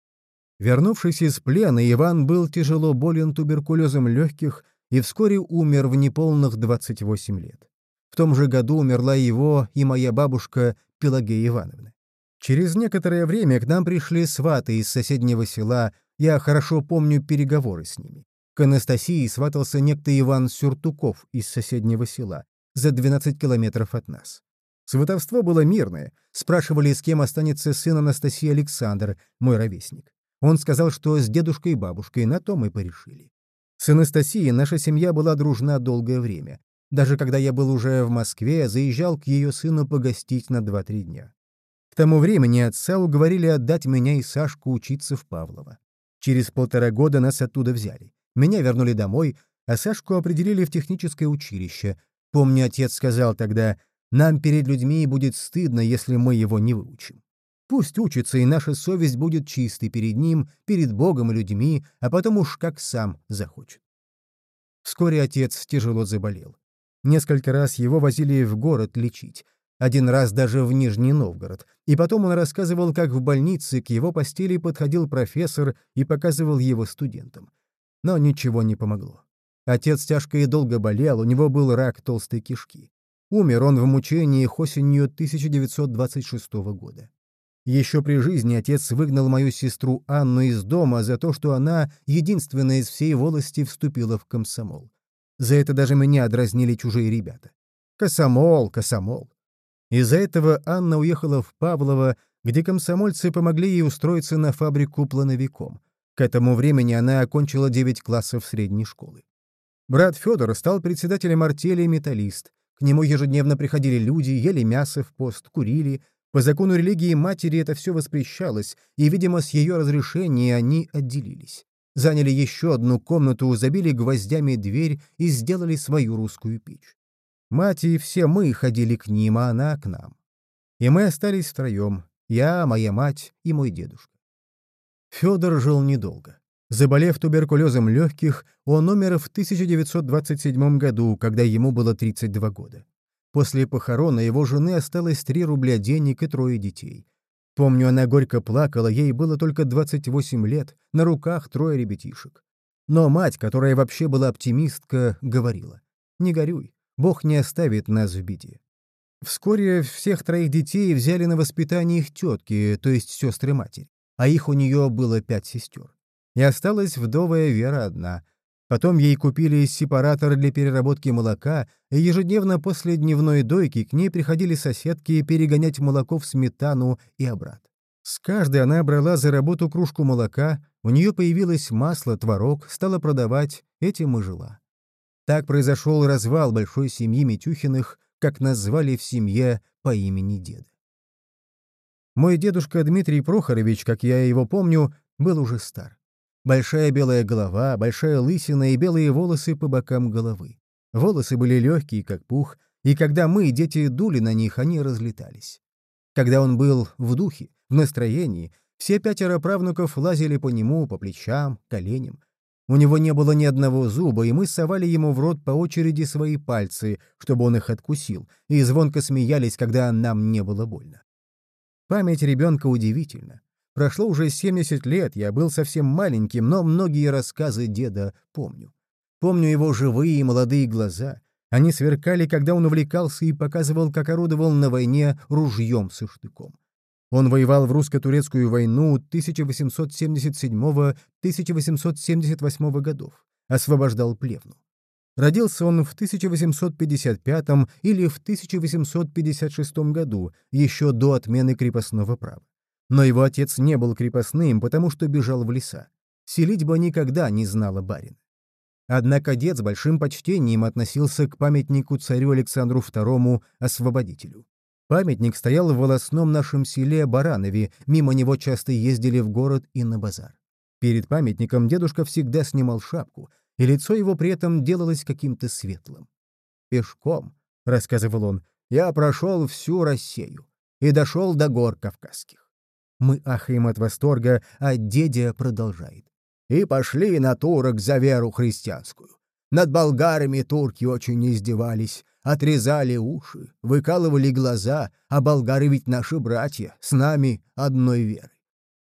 Вернувшись из плена, Иван был тяжело болен туберкулезом легких и вскоре умер в неполных 28 лет. В том же году умерла его и моя бабушка Пелагея Ивановна. Через некоторое время к нам пришли сваты из соседнего села, я хорошо помню переговоры с ними. К Анастасии сватался некто Иван Сюртуков из соседнего села за 12 километров от нас. Сватовство было мирное. Спрашивали, с кем останется сын Анастасии Александр, мой ровесник. Он сказал, что с дедушкой и бабушкой, на то мы порешили. С Анастасией наша семья была дружна долгое время. Даже когда я был уже в Москве, заезжал к ее сыну погостить на 2-3 дня. К тому времени отца уговорили отдать меня и Сашку учиться в Павлово. Через полтора года нас оттуда взяли. Меня вернули домой, а Сашку определили в техническое училище, Помню, отец сказал тогда, нам перед людьми будет стыдно, если мы его не выучим. Пусть учится, и наша совесть будет чистой перед ним, перед Богом и людьми, а потом уж как сам захочет. Вскоре отец тяжело заболел. Несколько раз его возили в город лечить, один раз даже в Нижний Новгород, и потом он рассказывал, как в больнице к его постели подходил профессор и показывал его студентам. Но ничего не помогло. Отец тяжко и долго болел, у него был рак толстой кишки. Умер он в мучениях осенью 1926 года. Еще при жизни отец выгнал мою сестру Анну из дома за то, что она, единственная из всей волости, вступила в комсомол. За это даже меня дразнили чужие ребята. Комсомол, комсомол. Из-за этого Анна уехала в Павлово, где комсомольцы помогли ей устроиться на фабрику плановиком. К этому времени она окончила 9 классов средней школы. Брат Федор стал председателем артели «Металлист». К нему ежедневно приходили люди, ели мясо в пост, курили. По закону религии матери это все воспрещалось, и, видимо, с ее разрешения они отделились. Заняли еще одну комнату, забили гвоздями дверь и сделали свою русскую печь. Мать и все мы ходили к ним, а она к нам. И мы остались втроем — я, моя мать и мой дедушка. Федор жил недолго. Заболев туберкулезом легких, он умер в 1927 году, когда ему было 32 года. После похорона его жены осталось 3 рубля денег и трое детей. Помню, она горько плакала, ей было только 28 лет, на руках трое ребятишек. Но мать, которая вообще была оптимистка, говорила, «Не горюй, Бог не оставит нас в беде». Вскоре всех троих детей взяли на воспитание их тетки, то есть сестры матери, а их у нее было пять сестер. И осталась вдовая Вера одна. Потом ей купили сепаратор для переработки молока, и ежедневно после дневной дойки к ней приходили соседки перегонять молоко в сметану и обратно. С каждой она брала за работу кружку молока, у нее появилось масло, творог, стала продавать, этим и жила. Так произошел развал большой семьи Митюхиных, как назвали в семье по имени деда. Мой дедушка Дмитрий Прохорович, как я его помню, был уже стар. Большая белая голова, большая лысина и белые волосы по бокам головы. Волосы были легкие, как пух, и когда мы, дети, дули на них, они разлетались. Когда он был в духе, в настроении, все пятеро правнуков лазили по нему, по плечам, коленям. У него не было ни одного зуба, и мы совали ему в рот по очереди свои пальцы, чтобы он их откусил, и звонко смеялись, когда нам не было больно. Память ребенка удивительна. Прошло уже 70 лет, я был совсем маленьким, но многие рассказы деда помню. Помню его живые молодые глаза. Они сверкали, когда он увлекался и показывал, как орудовал на войне ружьем со штыком. Он воевал в русско-турецкую войну 1877-1878 годов, освобождал Плевну. Родился он в 1855 или в 1856 году, еще до отмены крепостного права. Но его отец не был крепостным, потому что бежал в леса. Селитьба никогда не знала барина. Однако дед с большим почтением относился к памятнику царю Александру II Освободителю. Памятник стоял в волосном нашем селе Баранове, мимо него часто ездили в город и на базар. Перед памятником дедушка всегда снимал шапку, и лицо его при этом делалось каким-то светлым. «Пешком», — рассказывал он, — «я прошел всю Россию и дошел до гор Кавказских. Мы ахаем от восторга, а дедя продолжает. И пошли на турок за веру христианскую. Над болгарами турки очень издевались, отрезали уши, выкалывали глаза, а болгары ведь наши братья, с нами одной веры.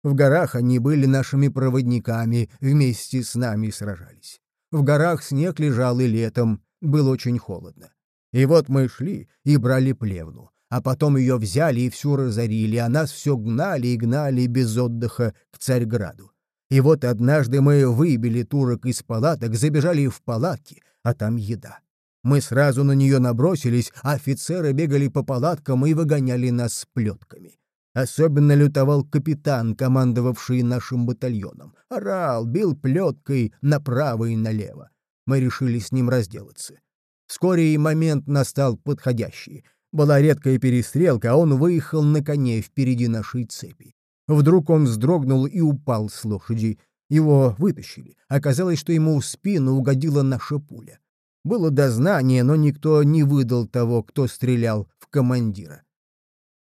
В горах они были нашими проводниками, вместе с нами сражались. В горах снег лежал и летом, было очень холодно. И вот мы шли и брали плевну а потом ее взяли и всю разорили, а нас все гнали и гнали без отдыха к Царьграду. И вот однажды мы выбили турок из палаток, забежали в палатки, а там еда. Мы сразу на нее набросились, а офицеры бегали по палаткам и выгоняли нас плетками. Особенно лютовал капитан, командовавший нашим батальоном. Орал, бил плеткой направо и налево. Мы решили с ним разделаться. Вскоре и момент настал подходящий. Была редкая перестрелка, а он выехал на коне впереди нашей цепи. Вдруг он вздрогнул и упал с лошади. Его вытащили. Оказалось, что ему в спину угодила наша пуля. Было дознание, но никто не выдал того, кто стрелял в командира.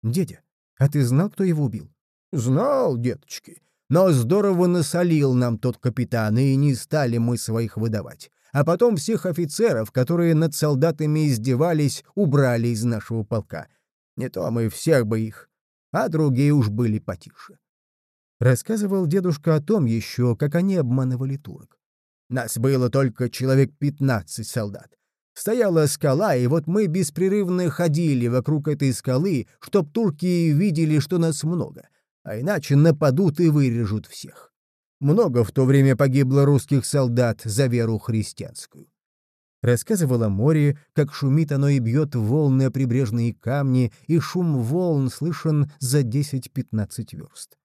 «Дядя, а ты знал, кто его убил?» «Знал, деточки. Но здорово насолил нам тот капитан, и не стали мы своих выдавать а потом всех офицеров, которые над солдатами издевались, убрали из нашего полка. Не то мы всех бы их, а другие уж были потише. Рассказывал дедушка о том еще, как они обманывали турок. Нас было только человек пятнадцать солдат. Стояла скала, и вот мы беспрерывно ходили вокруг этой скалы, чтоб турки видели, что нас много, а иначе нападут и вырежут всех. Много в то время погибло русских солдат за веру христианскую. Рассказывал о море, как шумит оно и бьет волны о прибрежные камни, и шум волн слышен за 10-15 верст.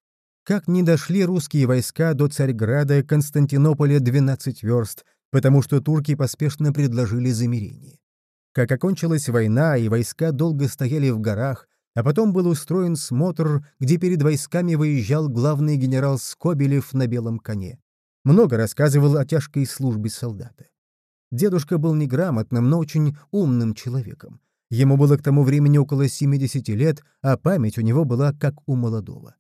Как не дошли русские войска до Царьграда, Константинополя 12 верст, потому что турки поспешно предложили замирение. Как окончилась война, и войска долго стояли в горах, А потом был устроен смотр, где перед войсками выезжал главный генерал Скобелев на белом коне. Много рассказывал о тяжкой службе солдата. Дедушка был неграмотным, но очень умным человеком. Ему было к тому времени около 70 лет, а память у него была как у молодого.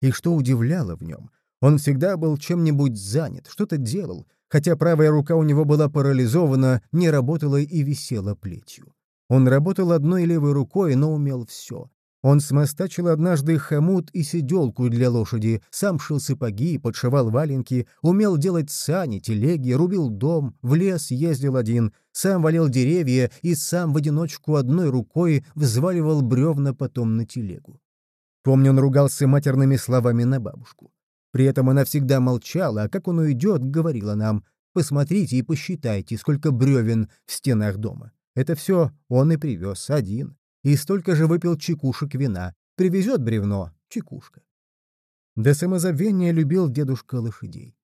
И что удивляло в нем, он всегда был чем-нибудь занят, что-то делал, хотя правая рука у него была парализована, не работала и висела плетью. Он работал одной левой рукой, но умел все. Он смостачил однажды хомут и сиделку для лошади, сам шил сапоги, подшивал валенки, умел делать сани, телеги, рубил дом, в лес ездил один, сам валил деревья и сам в одиночку одной рукой взваливал бревна потом на телегу. Помню, он ругался матерными словами на бабушку. При этом она всегда молчала, а как он уйдет, говорила нам, «Посмотрите и посчитайте, сколько бревен в стенах дома. Это все он и привез, один и столько же выпил чекушек вина. Привезет бревно — чекушка. До самозабвения любил дедушка лошадей.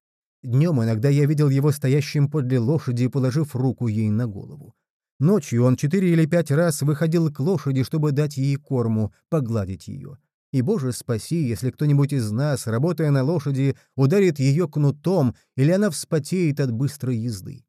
Днем иногда я видел его стоящим подле лошади, положив руку ей на голову. Ночью он четыре или пять раз выходил к лошади, чтобы дать ей корму, погладить ее. И, Боже, спаси, если кто-нибудь из нас, работая на лошади, ударит ее кнутом, или она вспотеет от быстрой езды.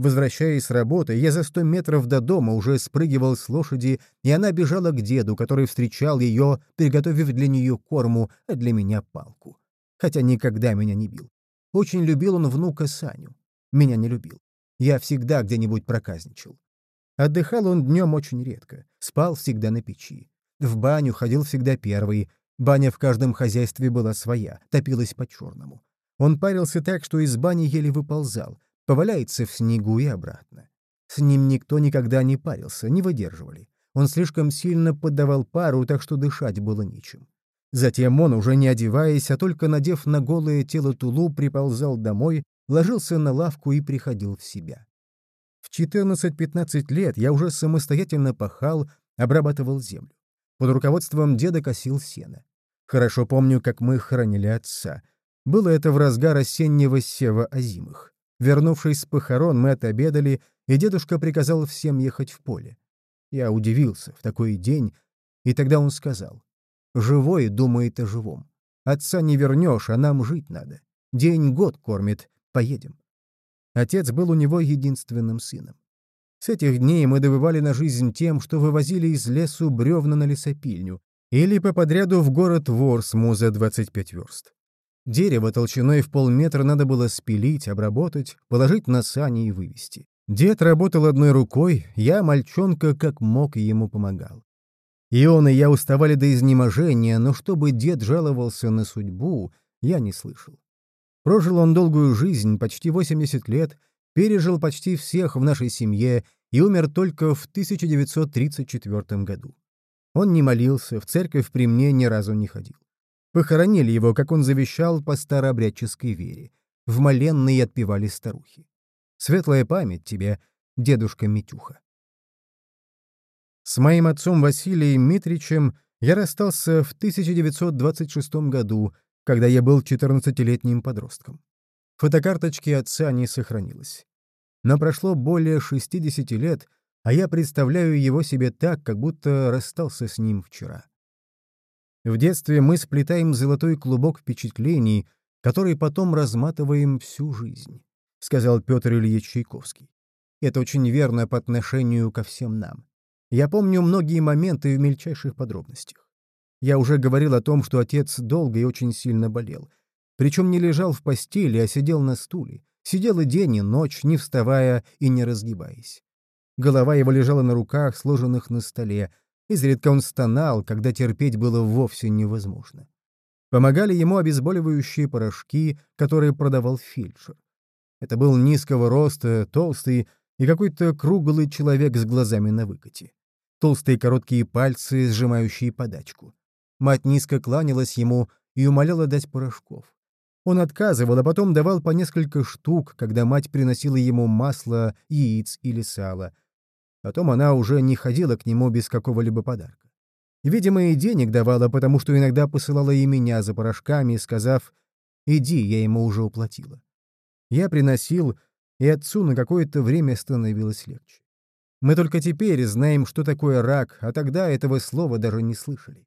Возвращаясь с работы, я за сто метров до дома уже спрыгивал с лошади, и она бежала к деду, который встречал ее, приготовив для нее корму, а для меня палку. Хотя никогда меня не бил. Очень любил он внука Саню. Меня не любил. Я всегда где-нибудь проказничал. Отдыхал он днем очень редко, спал всегда на печи. В баню ходил всегда первый. Баня в каждом хозяйстве была своя, топилась по-черному. Он парился так, что из бани еле выползал — поваляется в снегу и обратно. С ним никто никогда не парился, не выдерживали. Он слишком сильно поддавал пару, так что дышать было нечем. Затем он, уже не одеваясь, а только надев на голое тело тулуп, приползал домой, ложился на лавку и приходил в себя. В 14-15 лет я уже самостоятельно пахал, обрабатывал землю. Под руководством деда косил сено. Хорошо помню, как мы хоронили отца. Было это в разгар осеннего сева озимых. Вернувшись с похорон, мы отобедали, и дедушка приказал всем ехать в поле. Я удивился в такой день, и тогда он сказал, «Живой думает о живом. Отца не вернешь, а нам жить надо. День-год кормит, поедем». Отец был у него единственным сыном. С этих дней мы добывали на жизнь тем, что вывозили из лесу бревна на лесопильню или по подряду в город Ворсму за 25 верст. Дерево толщиной в полметра надо было спилить, обработать, положить на сани и вывести. Дед работал одной рукой, я, мальчонка, как мог, ему помогал. И он, и я уставали до изнеможения, но чтобы дед жаловался на судьбу, я не слышал. Прожил он долгую жизнь, почти 80 лет, пережил почти всех в нашей семье и умер только в 1934 году. Он не молился, в церковь при мне ни разу не ходил. Похоронили его, как он завещал, по старообрядческой вере. В моленной отпевали старухи. Светлая память тебе, дедушка Митюха. С моим отцом Василием Митричем я расстался в 1926 году, когда я был 14-летним подростком. Фотокарточки отца не сохранилось. Но прошло более 60 лет, а я представляю его себе так, как будто расстался с ним вчера. В детстве мы сплетаем золотой клубок впечатлений, который потом разматываем всю жизнь, — сказал Петр Ильич Чайковский. Это очень верно по отношению ко всем нам. Я помню многие моменты в мельчайших подробностях. Я уже говорил о том, что отец долго и очень сильно болел. Причем не лежал в постели, а сидел на стуле. Сидел и день, и ночь, не вставая и не разгибаясь. Голова его лежала на руках, сложенных на столе, Изредка он стонал, когда терпеть было вовсе невозможно. Помогали ему обезболивающие порошки, которые продавал фельдшер. Это был низкого роста, толстый и какой-то круглый человек с глазами на выкате. Толстые короткие пальцы, сжимающие подачку. Мать низко кланялась ему и умоляла дать порошков. Он отказывал, а потом давал по несколько штук, когда мать приносила ему масло, яиц или сало — Потом она уже не ходила к нему без какого-либо подарка. Видимо, и денег давала, потому что иногда посылала и меня за порошками, сказав «иди, я ему уже уплатила». Я приносил, и отцу на какое-то время становилось легче. Мы только теперь знаем, что такое рак, а тогда этого слова даже не слышали.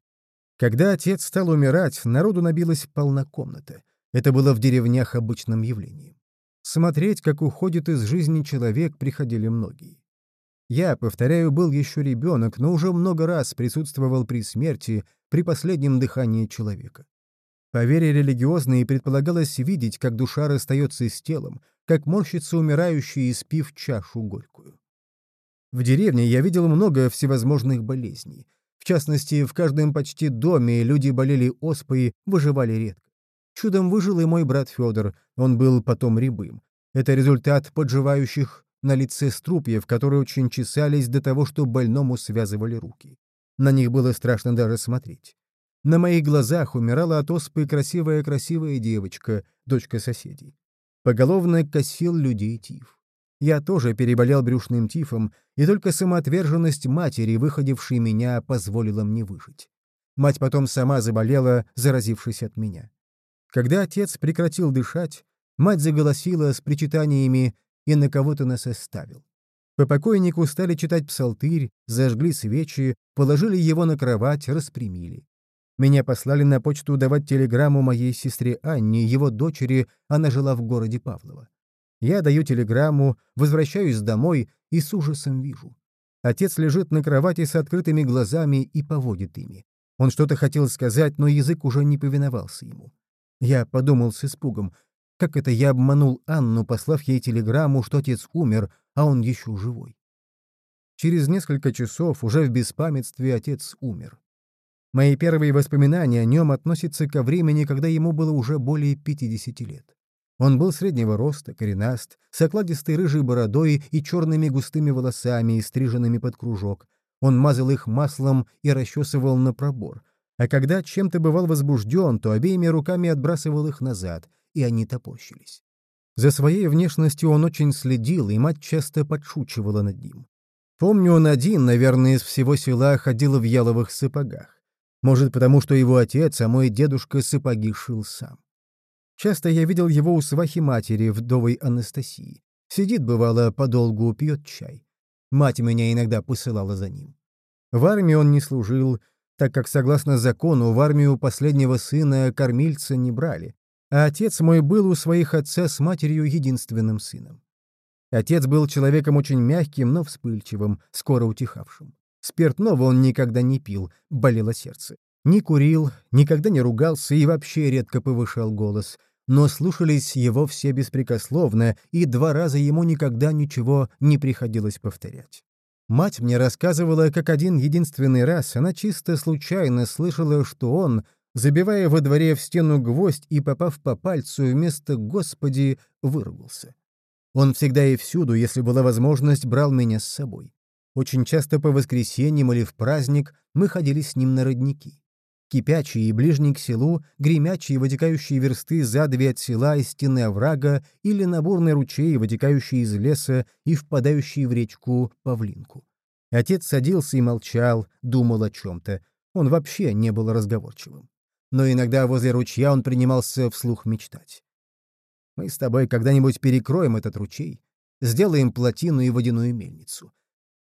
Когда отец стал умирать, народу набилась полна комната. Это было в деревнях обычным явлением. Смотреть, как уходит из жизни человек, приходили многие. Я, повторяю, был еще ребенок, но уже много раз присутствовал при смерти, при последнем дыхании человека. По вере религиозной предполагалось видеть, как душа расстается с телом, как морщится умирающий, испив чашу горькую. В деревне я видел много всевозможных болезней. В частности, в каждом почти доме люди болели оспой, выживали редко. Чудом выжил и мой брат Федор, он был потом рябым. Это результат подживающих на лице струпьев, которые очень чесались до того, что больному связывали руки. На них было страшно даже смотреть. На моих глазах умирала от оспы красивая-красивая девочка, дочка соседей. Поголовно косил людей тиф. Я тоже переболел брюшным тифом, и только самоотверженность матери, выходившей меня, позволила мне выжить. Мать потом сама заболела, заразившись от меня. Когда отец прекратил дышать, мать заголосила с причитаниями «и на кого-то нас оставил». По покойнику стали читать псалтырь, зажгли свечи, положили его на кровать, распрямили. Меня послали на почту давать телеграмму моей сестре Анне, его дочери, она жила в городе Павлово. Я даю телеграмму, возвращаюсь домой и с ужасом вижу. Отец лежит на кровати с открытыми глазами и поводит ими. Он что-то хотел сказать, но язык уже не повиновался ему. Я подумал с испугом, как это я обманул Анну, послав ей телеграмму, что отец умер, а он еще живой. Через несколько часов, уже в беспамятстве, отец умер. Мои первые воспоминания о нем относятся ко времени, когда ему было уже более 50 лет. Он был среднего роста, коренаст, с окладистой рыжей бородой и черными густыми волосами, стриженными под кружок. Он мазал их маслом и расчесывал на пробор. А когда чем-то бывал возбужден, то обеими руками отбрасывал их назад, и они топорщились. За своей внешностью он очень следил, и мать часто подшучивала над ним. Помню, он один, наверное, из всего села ходил в яловых сапогах. Может, потому что его отец, а мой дедушка сапоги шил сам. Часто я видел его у свахи матери, вдовой Анастасии. Сидит, бывало, подолгу пьет чай. Мать меня иногда посылала за ним. В армии он не служил, так как, согласно закону, в армию последнего сына кормильца не брали, а отец мой был у своих отца с матерью единственным сыном. Отец был человеком очень мягким, но вспыльчивым, скоро утихавшим. Спиртного он никогда не пил, болело сердце. Не курил, никогда не ругался и вообще редко повышал голос. Но слушались его все беспрекословно, и два раза ему никогда ничего не приходилось повторять. Мать мне рассказывала, как один единственный раз она чисто случайно слышала, что он, забивая во дворе в стену гвоздь и попав по пальцу вместо «Господи», выругался. Он всегда и всюду, если была возможность, брал меня с собой. Очень часто по воскресеньям или в праздник мы ходили с ним на родники. Кипячие и ближний к селу, гремячие, вытекающие версты за две от села из стены оврага или на бурный ручей, вытекающий из леса и впадающий в речку Павлинку. Отец садился и молчал, думал о чем-то. Он вообще не был разговорчивым. Но иногда возле ручья он принимался вслух мечтать. «Мы с тобой когда-нибудь перекроем этот ручей, сделаем плотину и водяную мельницу.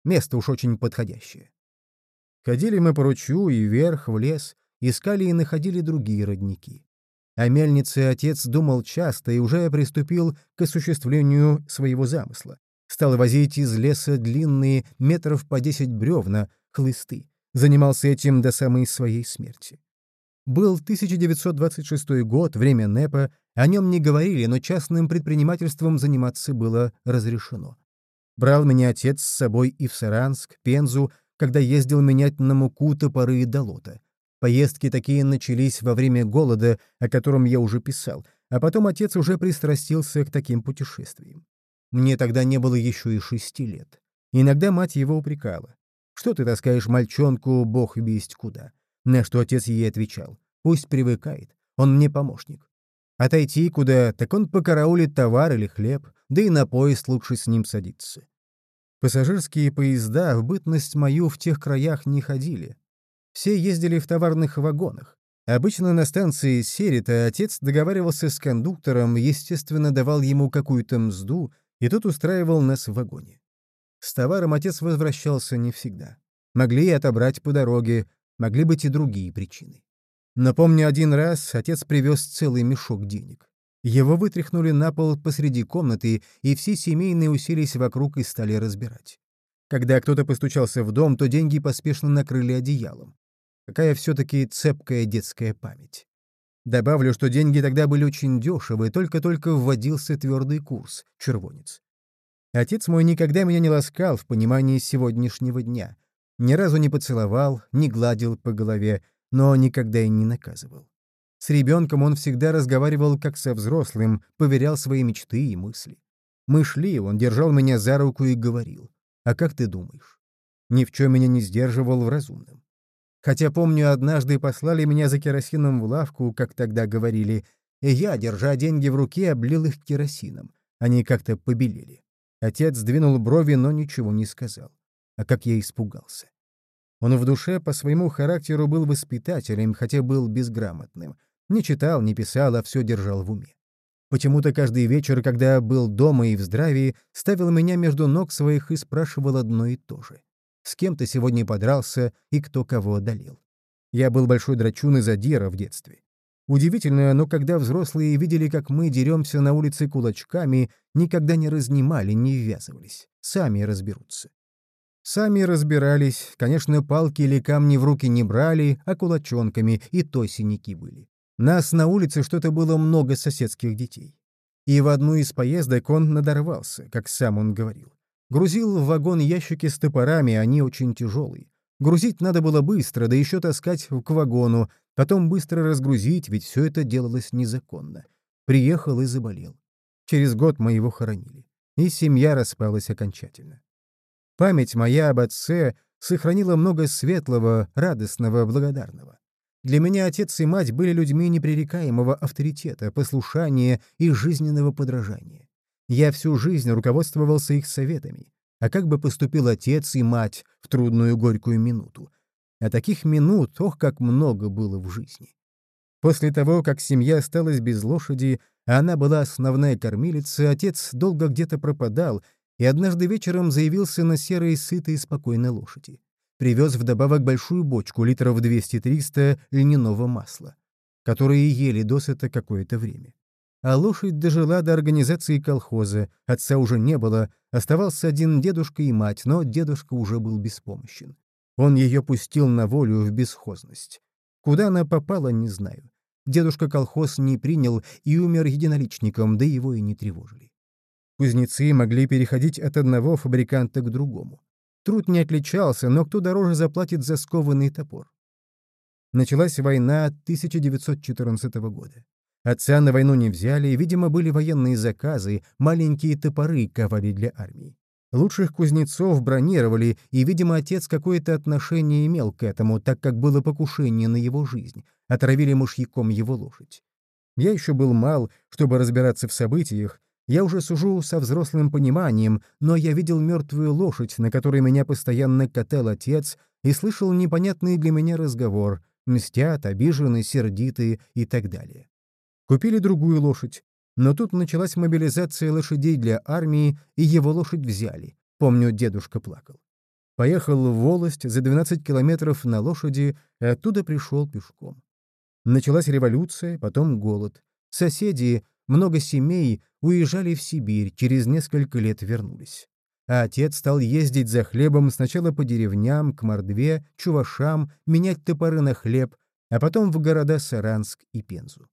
Место уж очень подходящее. Ходили мы по ручью и вверх, в лес, искали и находили другие родники. О мельнице отец думал часто и уже приступил к осуществлению своего замысла. Стал возить из леса длинные, метров по десять бревна, хлысты. Занимался этим до самой своей смерти. Был 1926 год, время НЭПа, о нем не говорили, но частным предпринимательством заниматься было разрешено. Брал меня отец с собой и в Саранск, Пензу, когда ездил менять на муку топоры и долота. Поездки такие начались во время голода, о котором я уже писал, а потом отец уже пристрастился к таким путешествиям. Мне тогда не было еще и шести лет. Иногда мать его упрекала. «Что ты таскаешь мальчонку, бог весть куда?» На что отец ей отвечал. «Пусть привыкает, он мне помощник. Отойти куда, так он покараулит товар или хлеб, да и на поезд лучше с ним садиться. Пассажирские поезда в бытность мою в тех краях не ходили. Все ездили в товарных вагонах. Обычно на станции Серита отец договаривался с кондуктором, естественно, давал ему какую-то мзду, и тот устраивал нас в вагоне. С товаром отец возвращался не всегда. Могли и отобрать по дороге, могли быть и другие причины. Но помню, один раз отец привез целый мешок денег. Его вытряхнули на пол посреди комнаты, и все семейные уселись вокруг и стали разбирать. Когда кто-то постучался в дом, то деньги поспешно накрыли одеялом. Какая все-таки цепкая детская память. Добавлю, что деньги тогда были очень дешевы, только-только вводился твердый курс — червонец. Отец мой никогда меня не ласкал в понимании сегодняшнего дня. Ни разу не поцеловал, не гладил по голове, но никогда и не наказывал. С ребенком он всегда разговаривал как со взрослым, поверял свои мечты и мысли. Мы шли, он держал меня за руку и говорил. «А как ты думаешь?» Ни в чем меня не сдерживал в разумном. Хотя, помню, однажды послали меня за керосином в лавку, как тогда говорили, и я, держа деньги в руке, облил их керосином. Они как-то побелели. Отец сдвинул брови, но ничего не сказал. А как я испугался. Он в душе по своему характеру был воспитателем, хотя был безграмотным. Не читал, не писал, а все держал в уме. Почему-то каждый вечер, когда был дома и в здравии, ставил меня между ног своих и спрашивал одно и то же с кем ты сегодня подрался и кто кого одолел. Я был большой драчун и задира в детстве. Удивительно, но когда взрослые видели, как мы деремся на улице кулачками, никогда не разнимали, не ввязывались. Сами разберутся. Сами разбирались, конечно, палки или камни в руки не брали, а кулачонками, и то синяки были. Нас на улице что-то было много соседских детей. И в одну из поездок он надорвался, как сам он говорил. Грузил в вагон ящики с топорами, они очень тяжелые. Грузить надо было быстро, да еще таскать к вагону, потом быстро разгрузить, ведь все это делалось незаконно. Приехал и заболел. Через год мы его хоронили. И семья распалась окончательно. Память моя об отце сохранила много светлого, радостного, благодарного. Для меня отец и мать были людьми непререкаемого авторитета, послушания и жизненного подражания. Я всю жизнь руководствовался их советами. А как бы поступил отец и мать в трудную горькую минуту? А таких минут, ох, как много было в жизни. После того, как семья осталась без лошади, а она была основная кормилица, отец долго где-то пропадал и однажды вечером заявился на серой, сытой и спокойной лошади. Привез вдобавок большую бочку литров 200-300 льняного масла, которые ели досыта какое-то время. А лошадь дожила до организации колхоза, отца уже не было, оставался один дедушка и мать, но дедушка уже был беспомощен. Он ее пустил на волю в бесхозность. Куда она попала, не знаю. Дедушка колхоз не принял и умер единоличником, да его и не тревожили. Кузнецы могли переходить от одного фабриканта к другому. Труд не отличался, но кто дороже заплатит за скованный топор? Началась война 1914 года. Отца на войну не взяли, видимо, были военные заказы, маленькие топоры ковали для армии. Лучших кузнецов бронировали, и, видимо, отец какое-то отношение имел к этому, так как было покушение на его жизнь. Отравили мышьяком его лошадь. Я еще был мал, чтобы разбираться в событиях. Я уже сужу со взрослым пониманием, но я видел мертвую лошадь, на которой меня постоянно катал отец, и слышал непонятный для меня разговор. Мстят, обижены, сердиты и так далее. Купили другую лошадь. Но тут началась мобилизация лошадей для армии, и его лошадь взяли. Помню, дедушка плакал. Поехал в Волость за 12 километров на лошади, и оттуда пришел пешком. Началась революция, потом голод. Соседи, много семей уезжали в Сибирь, через несколько лет вернулись. А отец стал ездить за хлебом сначала по деревням, к Мордве, Чувашам, менять топоры на хлеб, а потом в города Саранск и Пензу.